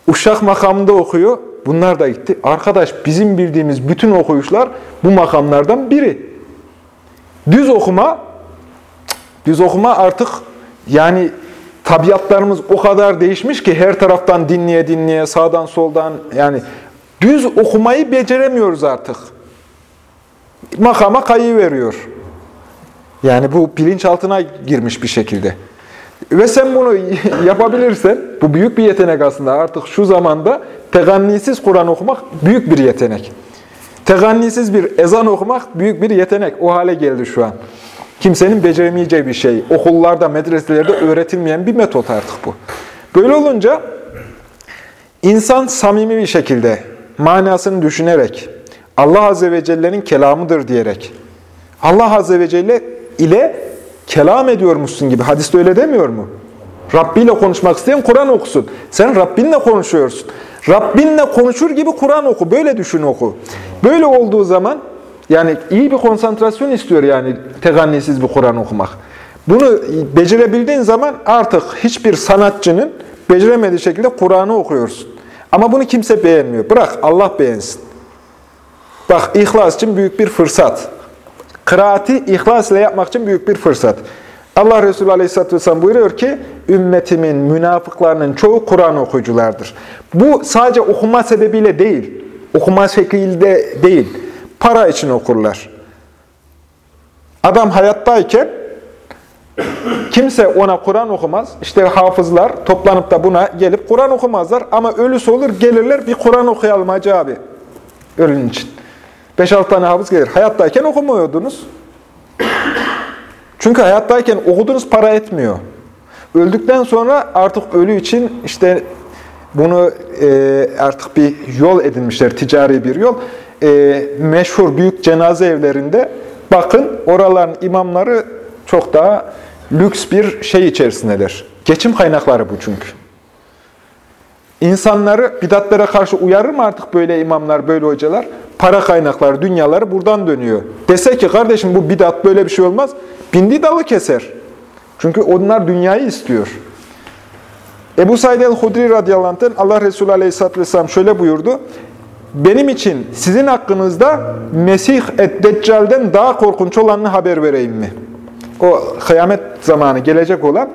Uşak makamında okuyor. Bunlar da gitti. Arkadaş bizim bildiğimiz bütün okuyuşlar bu makamlardan biri. Düz okuma, düz okuma artık yani tabiatlarımız o kadar değişmiş ki her taraftan dinleye dinleye, sağdan soldan yani düz okumayı beceremiyoruz artık. Makama kayı veriyor. Yani bu bilinçaltına girmiş bir şekilde. Ve sen bunu yapabilirsen, bu büyük bir yetenek aslında. Artık şu zamanda tegannisiz Kur'an okumak büyük bir yetenek. Tegannisiz bir ezan okumak büyük bir yetenek. O hale geldi şu an. Kimsenin beceremeyeceği bir şey. Okullarda, medreselerde öğretilmeyen bir metot artık bu. Böyle olunca insan samimi bir şekilde manasını düşünerek, Allah Azze ve Celle'nin kelamıdır diyerek, Allah Azze ve Celle ile kelam ediyormuşsun gibi. Hadiste öyle demiyor mu? Rabbiyle konuşmak isteyen Kur'an okusun. Sen Rabbinle konuşuyorsun. Rabbinle konuşur gibi Kur'an oku. Böyle düşün oku. Böyle olduğu zaman yani iyi bir konsantrasyon istiyor yani tegannisiz bir Kur'an okumak. Bunu becerebildiğin zaman artık hiçbir sanatçının beceremediği şekilde Kur'an'ı okuyorsun. Ama bunu kimse beğenmiyor. Bırak Allah beğensin. Bak ihlas için büyük bir fırsat. Kıraati ihlas ile yapmak için büyük bir fırsat. Allah Resulü Aleyhisselatü Vesselam buyuruyor ki, ümmetimin münafıklarının çoğu Kur'an okuyuculardır. Bu sadece okuma sebebiyle değil, okuma şekilde değil, para için okurlar. Adam hayattayken kimse ona Kur'an okumaz. İşte hafızlar toplanıp da buna gelip Kur'an okumazlar. Ama ölüsü olur gelirler bir Kur'an okuyalım hacı abi. Ölün için. 5-6 tane hafız gelir. Hayattayken okumuyordunuz. Çünkü hayattayken okudunuz para etmiyor. Öldükten sonra artık ölü için işte bunu e, artık bir yol edinmişler, ticari bir yol. E, meşhur büyük cenaze evlerinde bakın oraların imamları çok daha lüks bir şey içerisindeler. Geçim kaynakları bu çünkü. İnsanları bidatlara karşı uyarır mı artık böyle imamlar, böyle hocalar? Para kaynakları, dünyaları buradan dönüyor. Dese ki kardeşim bu bidat böyle bir şey olmaz. Bindi dalı keser. Çünkü onlar dünyayı istiyor. Ebu Said el-Hudri radıyallahu anh'ten Allah Resulü aleyhisselatü vesselam şöyle buyurdu. Benim için sizin hakkınızda Mesih et-Deccal'den daha korkunç olanını haber vereyim mi? O kıyamet zamanı gelecek olan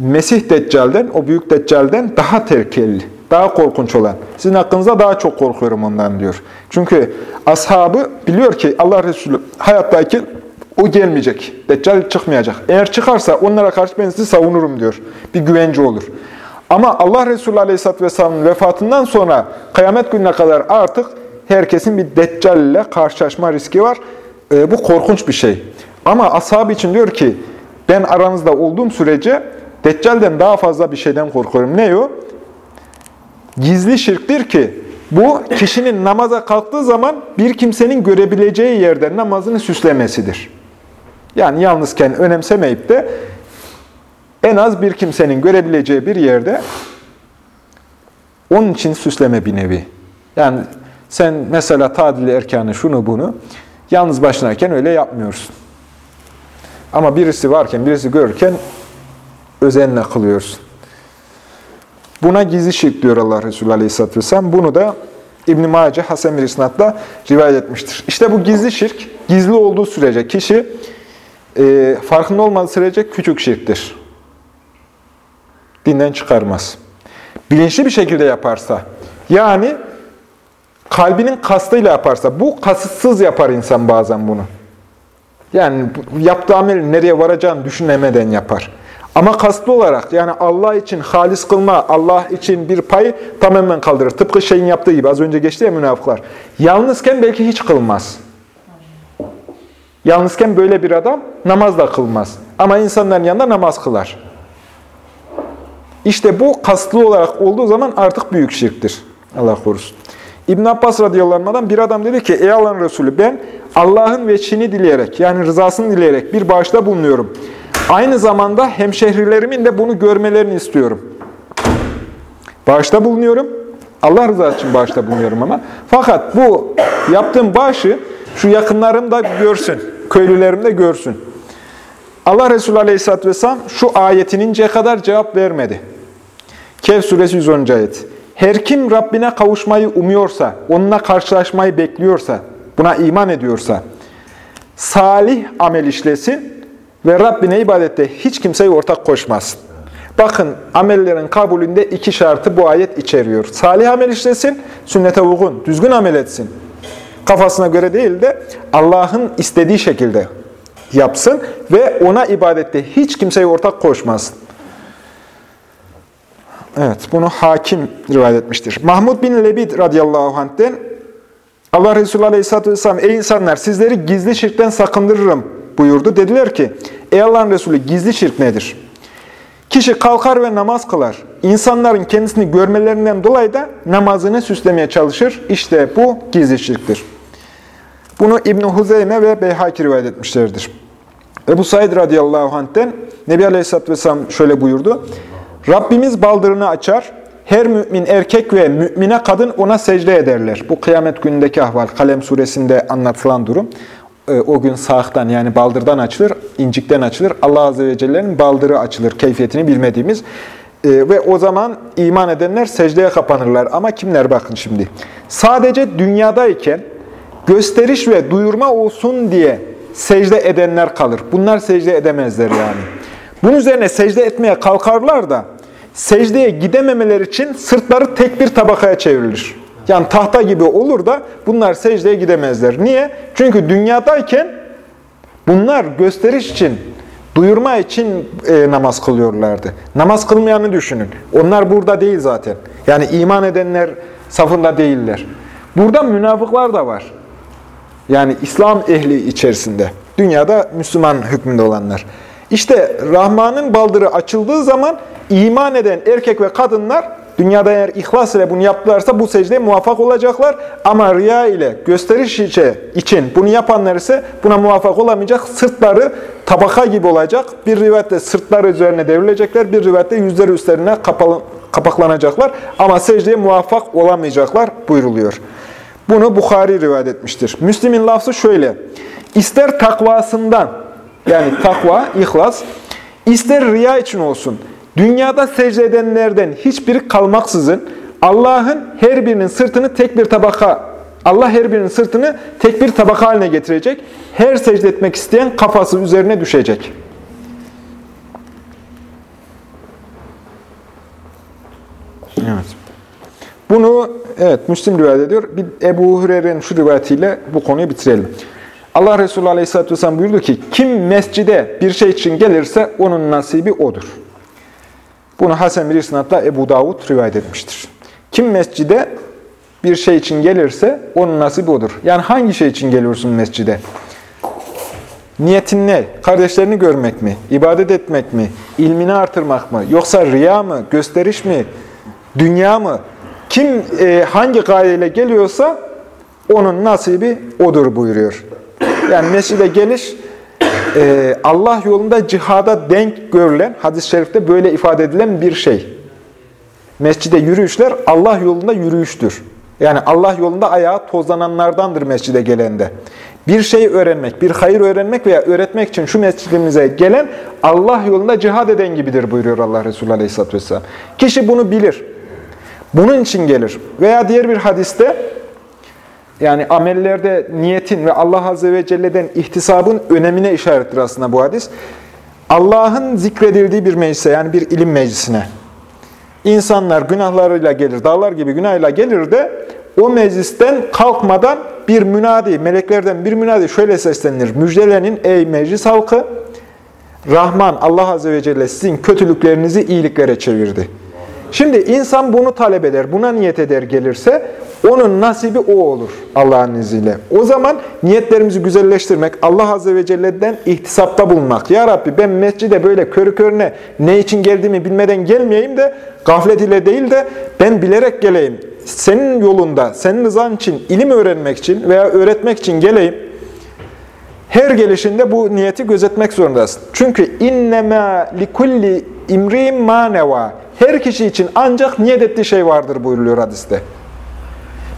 Mesih Deccal'den, o büyük Deccal'den daha tehlikeli, daha korkunç olan. Sizin hakkınızda daha çok korkuyorum ondan diyor. Çünkü ashabı biliyor ki Allah Resulü hayattayken o gelmeyecek. Deccal çıkmayacak. Eğer çıkarsa onlara karşı ben sizi savunurum diyor. Bir güvence olur. Ama Allah Resulü Aleyhisselatü Vesselam'ın vefatından sonra kıyamet gününe kadar artık herkesin bir deccal ile karşılaşma riski var. E, bu korkunç bir şey. Ama ashab için diyor ki, ben aranızda olduğum sürece Deccal'den daha fazla bir şeyden korkuyorum. Ne o? Gizli şirktir ki, bu kişinin namaza kalktığı zaman bir kimsenin görebileceği yerde namazını süslemesidir. Yani yalnızken önemsemeyip de en az bir kimsenin görebileceği bir yerde onun için süsleme bir nevi. Yani sen mesela tadil erkanı şunu bunu yalnız başınayken öyle yapmıyorsun. Ama birisi varken, birisi görürken özenle kılıyorsun. Buna gizli şirk diyor Allah Resulü Aleyhisselatü Vesselam. Bunu da İbn-i Mace Hasan bir isnatla rivayet etmiştir. İşte bu gizli şirk, gizli olduğu sürece kişi e, farkında olmadığı sürece küçük şirktir. Dinden çıkarmaz. Bilinçli bir şekilde yaparsa, yani kalbinin kastıyla yaparsa, bu kasıtsız yapar insan bazen bunu. Yani yaptığı amel nereye varacağını düşünemeden yapar. Ama kastlı olarak yani Allah için halis kılma, Allah için bir pay tamamen kaldırır. Tıpkı şeyin yaptığı gibi az önce geçti ya münafıklar. Yalnızken belki hiç kılmaz. Yalnızken böyle bir adam namaz da kılmaz. Ama insanların yanında namaz kılar. İşte bu kastlı olarak olduğu zaman artık büyük şirktir. Allah korusun. İbn Abbas radıyallahu bir adam dedi ki, Ey Allah'ın Resulü ben Allah'ın veçini dileyerek, yani rızasını dileyerek bir bağışta bulunuyorum. Aynı zamanda hemşehrilerimin de bunu görmelerini istiyorum. Bağışta bulunuyorum. Allah rızası için bağışta bulunuyorum ama. Fakat bu yaptığım bağışı şu yakınlarım da görsün, köylülerim de görsün. Allah Resulü Aleyhisselatü Vesselam şu ayetininceye kadar cevap vermedi. Kehf suresi 110. ayet. Her kim Rabbine kavuşmayı umuyorsa, onunla karşılaşmayı bekliyorsa, buna iman ediyorsa, salih amel işlesin ve Rabbine ibadette hiç kimseyi ortak koşmasın. Bakın amellerin kabulünde iki şartı bu ayet içeriyor. Salih amel işlesin, sünnete uygun, düzgün amel etsin. Kafasına göre değil de Allah'ın istediği şekilde yapsın ve ona ibadette hiç kimseyi ortak koşmasın. Evet, bunu hakim rivayet etmiştir. Mahmud bin Lebid radıyallahu anh'ten Allah Resulü aleyhisselatü vesselam, ey insanlar sizleri gizli şirkten sakındırırım buyurdu. Dediler ki, ey Allah'ın Resulü gizli şirk nedir? Kişi kalkar ve namaz kılar. İnsanların kendisini görmelerinden dolayı da namazını süslemeye çalışır. İşte bu gizli şirktir. Bunu İbn Huzeyme ve Beyhaki rivayet etmişlerdir. Ebu Said radıyallahu anh'ten Nebi Aleyhisselatü Vesselam şöyle buyurdu. Rabbimiz baldırını açar, her mümin erkek ve mümine kadın ona secde ederler. Bu kıyamet günündeki ahval, Kalem suresinde anlatılan durum. E, o gün sağdan yani baldırdan açılır, incikten açılır. Allah Azze ve Celle'nin baldırı açılır, keyfiyetini bilmediğimiz. E, ve o zaman iman edenler secdeye kapanırlar. Ama kimler bakın şimdi. Sadece dünyadayken gösteriş ve duyurma olsun diye secde edenler kalır. Bunlar secde edemezler yani. Bunun üzerine secde etmeye kalkarlar da secdeye gidememeler için sırtları tek bir tabakaya çevrilir. Yani tahta gibi olur da bunlar secdeye gidemezler. Niye? Çünkü dünyadayken bunlar gösteriş için, duyurma için e, namaz kılıyorlardı. Namaz kılmayanı düşünün. Onlar burada değil zaten. Yani iman edenler safında değiller. Burada münafıklar da var. Yani İslam ehli içerisinde. Dünyada Müslüman hükmünde olanlar. İşte Rahman'ın baldırı açıldığı zaman iman eden erkek ve kadınlar dünyada eğer ihlas ile bunu yaptılarsa bu secdeye muvaffak olacaklar. Ama riya ile gösteriş için bunu yapanlar ise buna muvaffak olamayacak. Sırtları tabaka gibi olacak. Bir rivayette sırtları üzerine devrilecekler. Bir rivayette yüzleri üstlerine kapalı, kapaklanacaklar. Ama secdeye muvaffak olamayacaklar buyuruluyor. Bunu Bukhari rivayet etmiştir. Müslim'in lafzı şöyle. İster takvasından, yani takva, ihlas, ister riya için olsun, dünyada secde edenlerden hiçbiri kalmaksızın Allah'ın her birinin sırtını tek bir tabaka, Allah her birinin sırtını tek bir tabaka haline getirecek. Her secde etmek isteyen kafası üzerine düşecek. Evet. Bunu evet Müslim rivayet ediyor. Bir Ebu Hureyre'nin şu rivayetiyle bu konuyu bitirelim. Allah Resulü Aleyhisselatü Vesselam buyurdu ki, kim mescide bir şey için gelirse onun nasibi odur. Bunu Hasan bir isnatla Ebu Davud rivayet etmiştir. Kim mescide bir şey için gelirse onun nasibi odur. Yani hangi şey için geliyorsun mescide? Niyetin ne? Kardeşlerini görmek mi? İbadet etmek mi? İlmini artırmak mı? Yoksa riya mı? Gösteriş mi? Dünya mı? Kim e, hangi gayeyle geliyorsa onun nasibi odur buyuruyor. Yani mescide geliş e, Allah yolunda cihada denk görülen, hadis-i şerifte böyle ifade edilen bir şey. Mescide yürüyüşler Allah yolunda yürüyüştür. Yani Allah yolunda ayağı tozlananlardandır mescide gelende. Bir şey öğrenmek, bir hayır öğrenmek veya öğretmek için şu mescidimize gelen Allah yolunda cihad eden gibidir buyuruyor Allah Resulü Aleyhisselatü Vesselam. Kişi bunu bilir. Bunun için gelir. Veya diğer bir hadiste yani amellerde niyetin ve Allah Azze ve Celle'den ihtisabın önemine işarettir aslında bu hadis. Allah'ın zikredildiği bir meclise yani bir ilim meclisine insanlar günahlarıyla gelir, dağlar gibi günahıyla gelir de o meclisten kalkmadan bir münadi, meleklerden bir münadi şöyle seslenir. Müjdelenin ey meclis halkı, Rahman Allah Azze ve Celle sizin kötülüklerinizi iyiliklere çevirdi. Şimdi insan bunu talep eder, buna niyet eder gelirse onun nasibi o olur Allah'ın izniyle. O zaman niyetlerimizi güzelleştirmek, Allah Azze ve Celle'den ihtisapta bulunmak. Ya Rabbi ben mescide böyle körü körüne ne için geldiğimi bilmeden gelmeyeyim de gaflet ile değil de ben bilerek geleyim. Senin yolunda, senin rızan için, ilim öğrenmek için veya öğretmek için geleyim. Her gelişinde bu niyeti gözetmek zorundasın. Çünkü innema likulli imrim maneva. Her kişi için ancak niyet ettiği şey vardır buyuruluyor hadiste.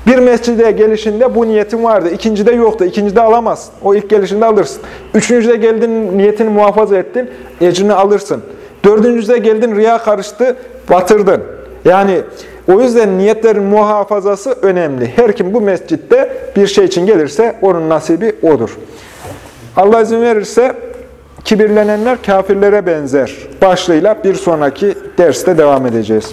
Bir mescide gelişinde bu niyetin vardı. İkincide yoktu. İkincide alamazsın. O ilk gelişinde alırsın. Üçüncüde geldin, niyetini muhafaza ettin, ecrini alırsın. Dördüncüde geldin, riya karıştı, batırdın. Yani o yüzden niyetlerin muhafazası önemli. Her kim bu mescitte bir şey için gelirse onun nasibi odur. Allah izin verirse kibirlenenler kafirlere benzer başlığıyla bir sonraki derste devam edeceğiz.